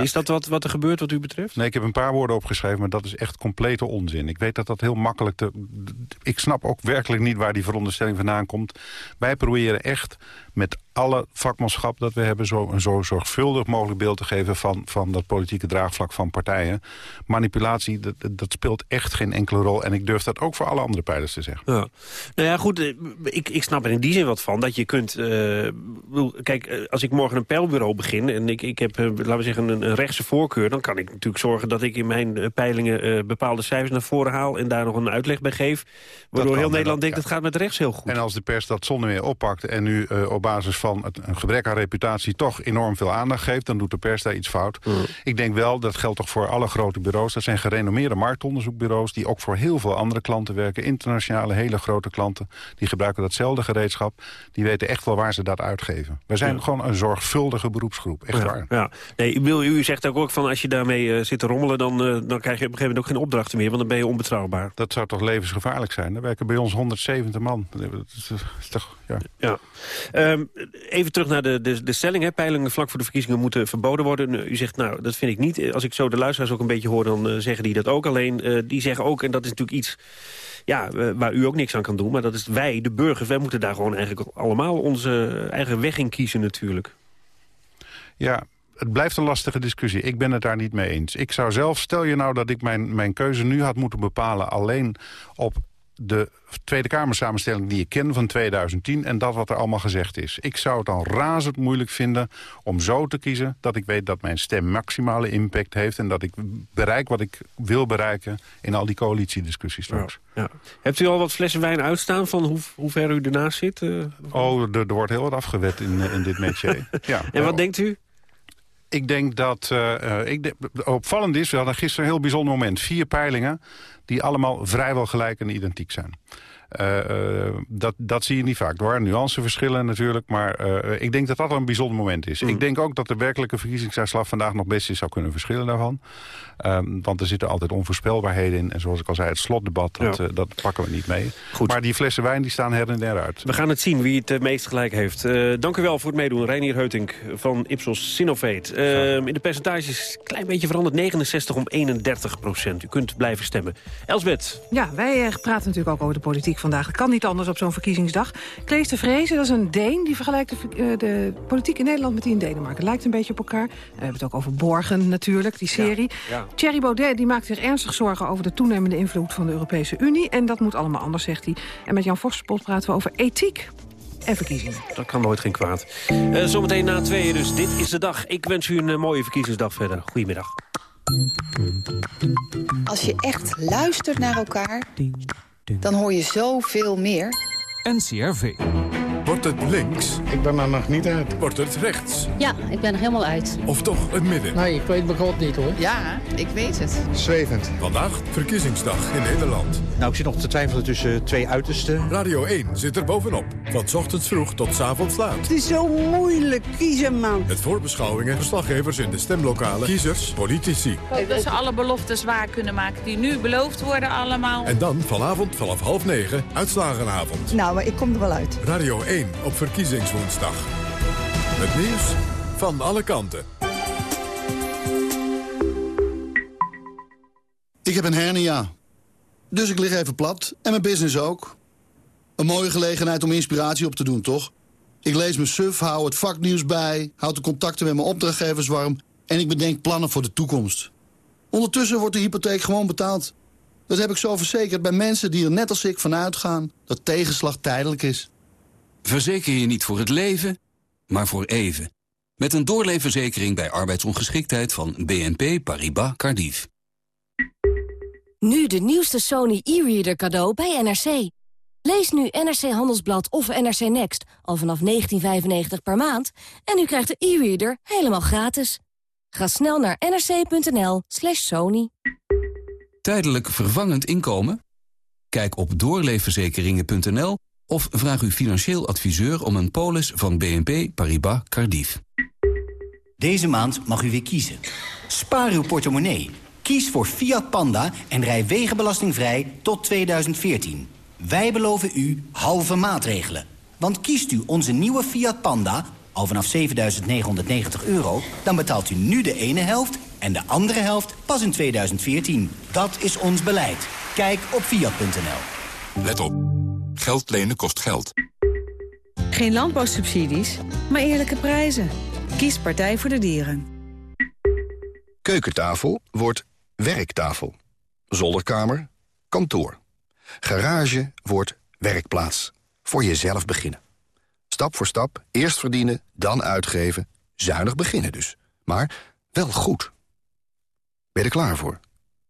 Speaker 17: Is dat wat, wat er gebeurt wat u betreft?
Speaker 29: Nee, ik heb een paar woorden opgeschreven, maar dat is echt complete onzin. Ik weet dat dat heel makkelijk... Te, ik snap ook werkelijk niet waar die veronderstelling vandaan komt. Wij proberen echt met alle vakmanschap dat we hebben... Zo, een zo zorgvuldig mogelijk beeld te geven van, van dat politieke draagvlak van partijen. Manipulatie, dat, dat speelt echt geen enkele rol. En ik durf dat ook voor alle andere pijlers te zeggen.
Speaker 17: Ja. Nou ja, goed, eh, ik, ik snap er in die zin wat van. Dat je kunt... Uh, kijk, eh, als ik morgen een peilbureau begin... en ik, ik heb, laten we zeggen, een, een, rechtse voorkeur... dan kan ik natuurlijk zorgen dat ik in mijn peilingen... bepaalde cijfers naar voren haal... en daar nog een uitleg bij geef. Waardoor heel Nederland denkt, dat gaat met rechts heel goed.
Speaker 29: En als de pers dat zonder meer oppakt... en nu op basis van het, een gebrek aan reputatie... toch enorm veel aandacht geeft... dan doet de pers daar iets fout. Mm. Ik denk wel, dat geldt toch voor alle grote bureaus... dat zijn gerenommeerde marktonderzoekbureaus... die ook voor heel veel andere klanten werken. Internationale, hele grote klanten. Die gebruiken datzelfde gereedschap. Die weten echt wel waar ze dat uitgeven. We zijn gewoon een zorgvuldige beroepsgroep. Echt
Speaker 17: ja,
Speaker 29: waar.
Speaker 17: Ja. Nee, wil, u zegt ook, ook van als je daarmee uh, zit te rommelen... Dan, uh, dan krijg je op een gegeven moment ook geen opdrachten meer. Want dan ben je onbetrouwbaar.
Speaker 29: Dat zou toch levensgevaarlijk zijn? Er werken bij ons 170 man. Dat is toch, ja.
Speaker 17: ja. Um, even terug naar de, de, de stelling. Hè. Peilingen vlak voor de verkiezingen moeten verboden worden. U zegt, nou, dat vind ik niet. Als ik zo de luisteraars ook een beetje hoor, dan uh, zeggen die dat ook. Alleen, uh, die zeggen ook, en dat is natuurlijk iets ja, waar u ook niks aan kan doen... maar dat is wij, de burgers, wij moeten daar gewoon eigenlijk allemaal onze eigen weg in kiezen natuurlijk.
Speaker 29: Ja, het blijft een lastige discussie. Ik ben het daar niet mee eens. Ik zou zelf, stel je nou dat ik mijn, mijn keuze nu had moeten bepalen... alleen op de Tweede Kamersamenstelling die ik ken van 2010... en dat wat er allemaal gezegd is. Ik zou het dan razend moeilijk vinden om zo te kiezen... dat ik weet dat mijn stem maximale impact heeft... en dat ik bereik wat ik wil bereiken in al die coalitiediscussies straks.
Speaker 17: Ja, ja. Hebt u al wat flessen wijn uitstaan van hoe, hoe ver u ernaast zit? Uh,
Speaker 29: oh, er, er, wordt heel wat afgewet in, in dit métier. ja,
Speaker 17: en wat denkt u?
Speaker 29: Ik denk dat uh, ik de, opvallend is, we hadden gisteren een heel bijzonder moment. Vier peilingen die allemaal vrijwel gelijk en identiek zijn. Uh, uh, dat, dat zie je niet vaak. Er waren nuanceverschillen natuurlijk, maar uh, ik denk dat dat een bijzonder moment is. Mm. Ik denk ook dat de werkelijke verkiezingsuitslag vandaag nog best eens zou kunnen verschillen daarvan. Um, want er zitten altijd onvoorspelbaarheden in. En zoals ik al zei, het slotdebat, dat, ja. dat pakken we niet mee. Goed. Maar die flessen wijn die staan her en der uit.
Speaker 17: We gaan het zien wie het meest gelijk heeft. dank u wel voor het meedoen. Reinier Heutink van Ipsos Sinovate. Ehm, in de percentages een klein beetje veranderd. 69 om 31 procent. U kunt blijven stemmen. Elsbeth.
Speaker 21: Ja, wij praten natuurlijk ook over de politiek vandaag. Dat kan niet anders op zo'n verkiezingsdag. Klees de Vrezen, dat is een Deen. Die vergelijkt de, de, politiek in Nederland met die in Denemarken. Het lijkt een beetje op elkaar. We hebben het ook over Borgen natuurlijk, die serie. Ja, ja. Thierry Baudet die maakt zich ernstig zorgen over de toenemende invloed van de Europese Unie. En dat moet allemaal anders, zegt hij. En met Jan Vorspot praten we over ethiek en verkiezingen.
Speaker 17: Dat kan nooit geen kwaad. Uh, zometeen na tweeën dus. Dit is de dag. Ik wens u een uh, mooie verkiezingsdag verder. Goedemiddag.
Speaker 38: Als je echt luistert naar elkaar dan hoor je zoveel meer.
Speaker 1: NCRV. Wordt het links?
Speaker 25: Ik ben er nog niet uit.
Speaker 1: Wordt het rechts?
Speaker 39: Ja, ik ben er helemaal uit.
Speaker 1: Of toch het midden?
Speaker 25: Nee, ik weet mijn god niet hoor.
Speaker 38: Ja, ik weet het.
Speaker 25: Zwevend.
Speaker 1: Vandaag verkiezingsdag in Nederland.
Speaker 40: Nou, ik zit nog te twijfelen tussen twee uitersten.
Speaker 1: Radio 1 zit er bovenop. Van ochtends vroeg tot s avonds laat.
Speaker 41: Het is zo moeilijk kiezen, man.
Speaker 1: Met voorbeschouwingen, verslaggevers in de stemlokalen, kiezers, politici.
Speaker 42: Ik ze alle beloftes waar kunnen maken die nu beloofd worden allemaal.
Speaker 1: En dan vanavond vanaf half negen, uitslagenavond.
Speaker 41: Nou, maar ik kom er wel uit.
Speaker 1: Radio 1 op verkiezingswoensdag. Het nieuws van alle kanten.
Speaker 43: Ik heb een hernia. Dus ik lig even plat. En mijn business ook. Een mooie gelegenheid om inspiratie op te doen, toch? Ik lees mijn suf, hou het vaknieuws bij... houd de contacten met mijn opdrachtgevers warm... en ik bedenk plannen voor de toekomst. Ondertussen wordt de hypotheek gewoon betaald. Dat heb ik zo verzekerd bij mensen die er net als ik vanuit gaan... dat tegenslag tijdelijk is.
Speaker 44: Verzeker je niet voor het leven, maar voor even. Met een doorleefverzekering bij arbeidsongeschiktheid van BNP Paribas Cardiff.
Speaker 45: Nu de nieuwste Sony e-reader cadeau bij NRC.
Speaker 46: Lees nu NRC Handelsblad of NRC Next al vanaf 1995 per maand... en u krijgt de e-reader helemaal gratis. Ga snel naar nrc.nl slash sony.
Speaker 47: Tijdelijk vervangend inkomen? Kijk op doorleefverzekeringen.nl of vraag uw financieel adviseur om een polis van BNP Paribas Cardiff.
Speaker 48: Deze maand mag u weer kiezen. Spaar uw portemonnee. Kies voor Fiat Panda en rij wegenbelastingvrij tot 2014. Wij beloven u halve maatregelen. Want kiest u onze nieuwe Fiat Panda, al vanaf 7.990 euro... dan betaalt u nu de ene helft en de andere helft pas in 2014. Dat is ons beleid. Kijk op Fiat.nl.
Speaker 1: Let op. Geld lenen kost geld.
Speaker 39: Geen landbouwsubsidies, maar eerlijke prijzen. Kies Partij voor de Dieren.
Speaker 14: Keukentafel wordt werktafel. Zolderkamer, kantoor. Garage wordt werkplaats. Voor jezelf beginnen. Stap voor stap, eerst verdienen, dan uitgeven. Zuinig beginnen dus. Maar wel goed. Ben je er klaar voor?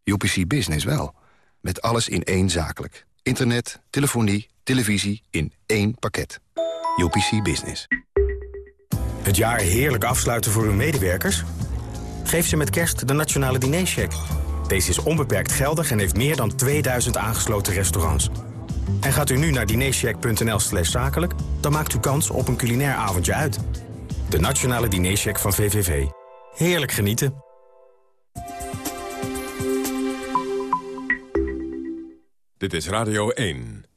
Speaker 14: UPC Business wel. Met alles in één zakelijk. Internet, telefonie, televisie in één pakket. UPC Business.
Speaker 49: Het jaar heerlijk afsluiten voor uw medewerkers? Geef ze met kerst de Nationale Dinercheck. Deze is onbeperkt geldig en heeft meer dan 2000 aangesloten restaurants. En gaat u nu naar dinercheck.nl slash zakelijk... dan maakt u kans op een culinair avondje uit. De Nationale Dinercheck van VVV. Heerlijk genieten.
Speaker 1: Dit is Radio 1.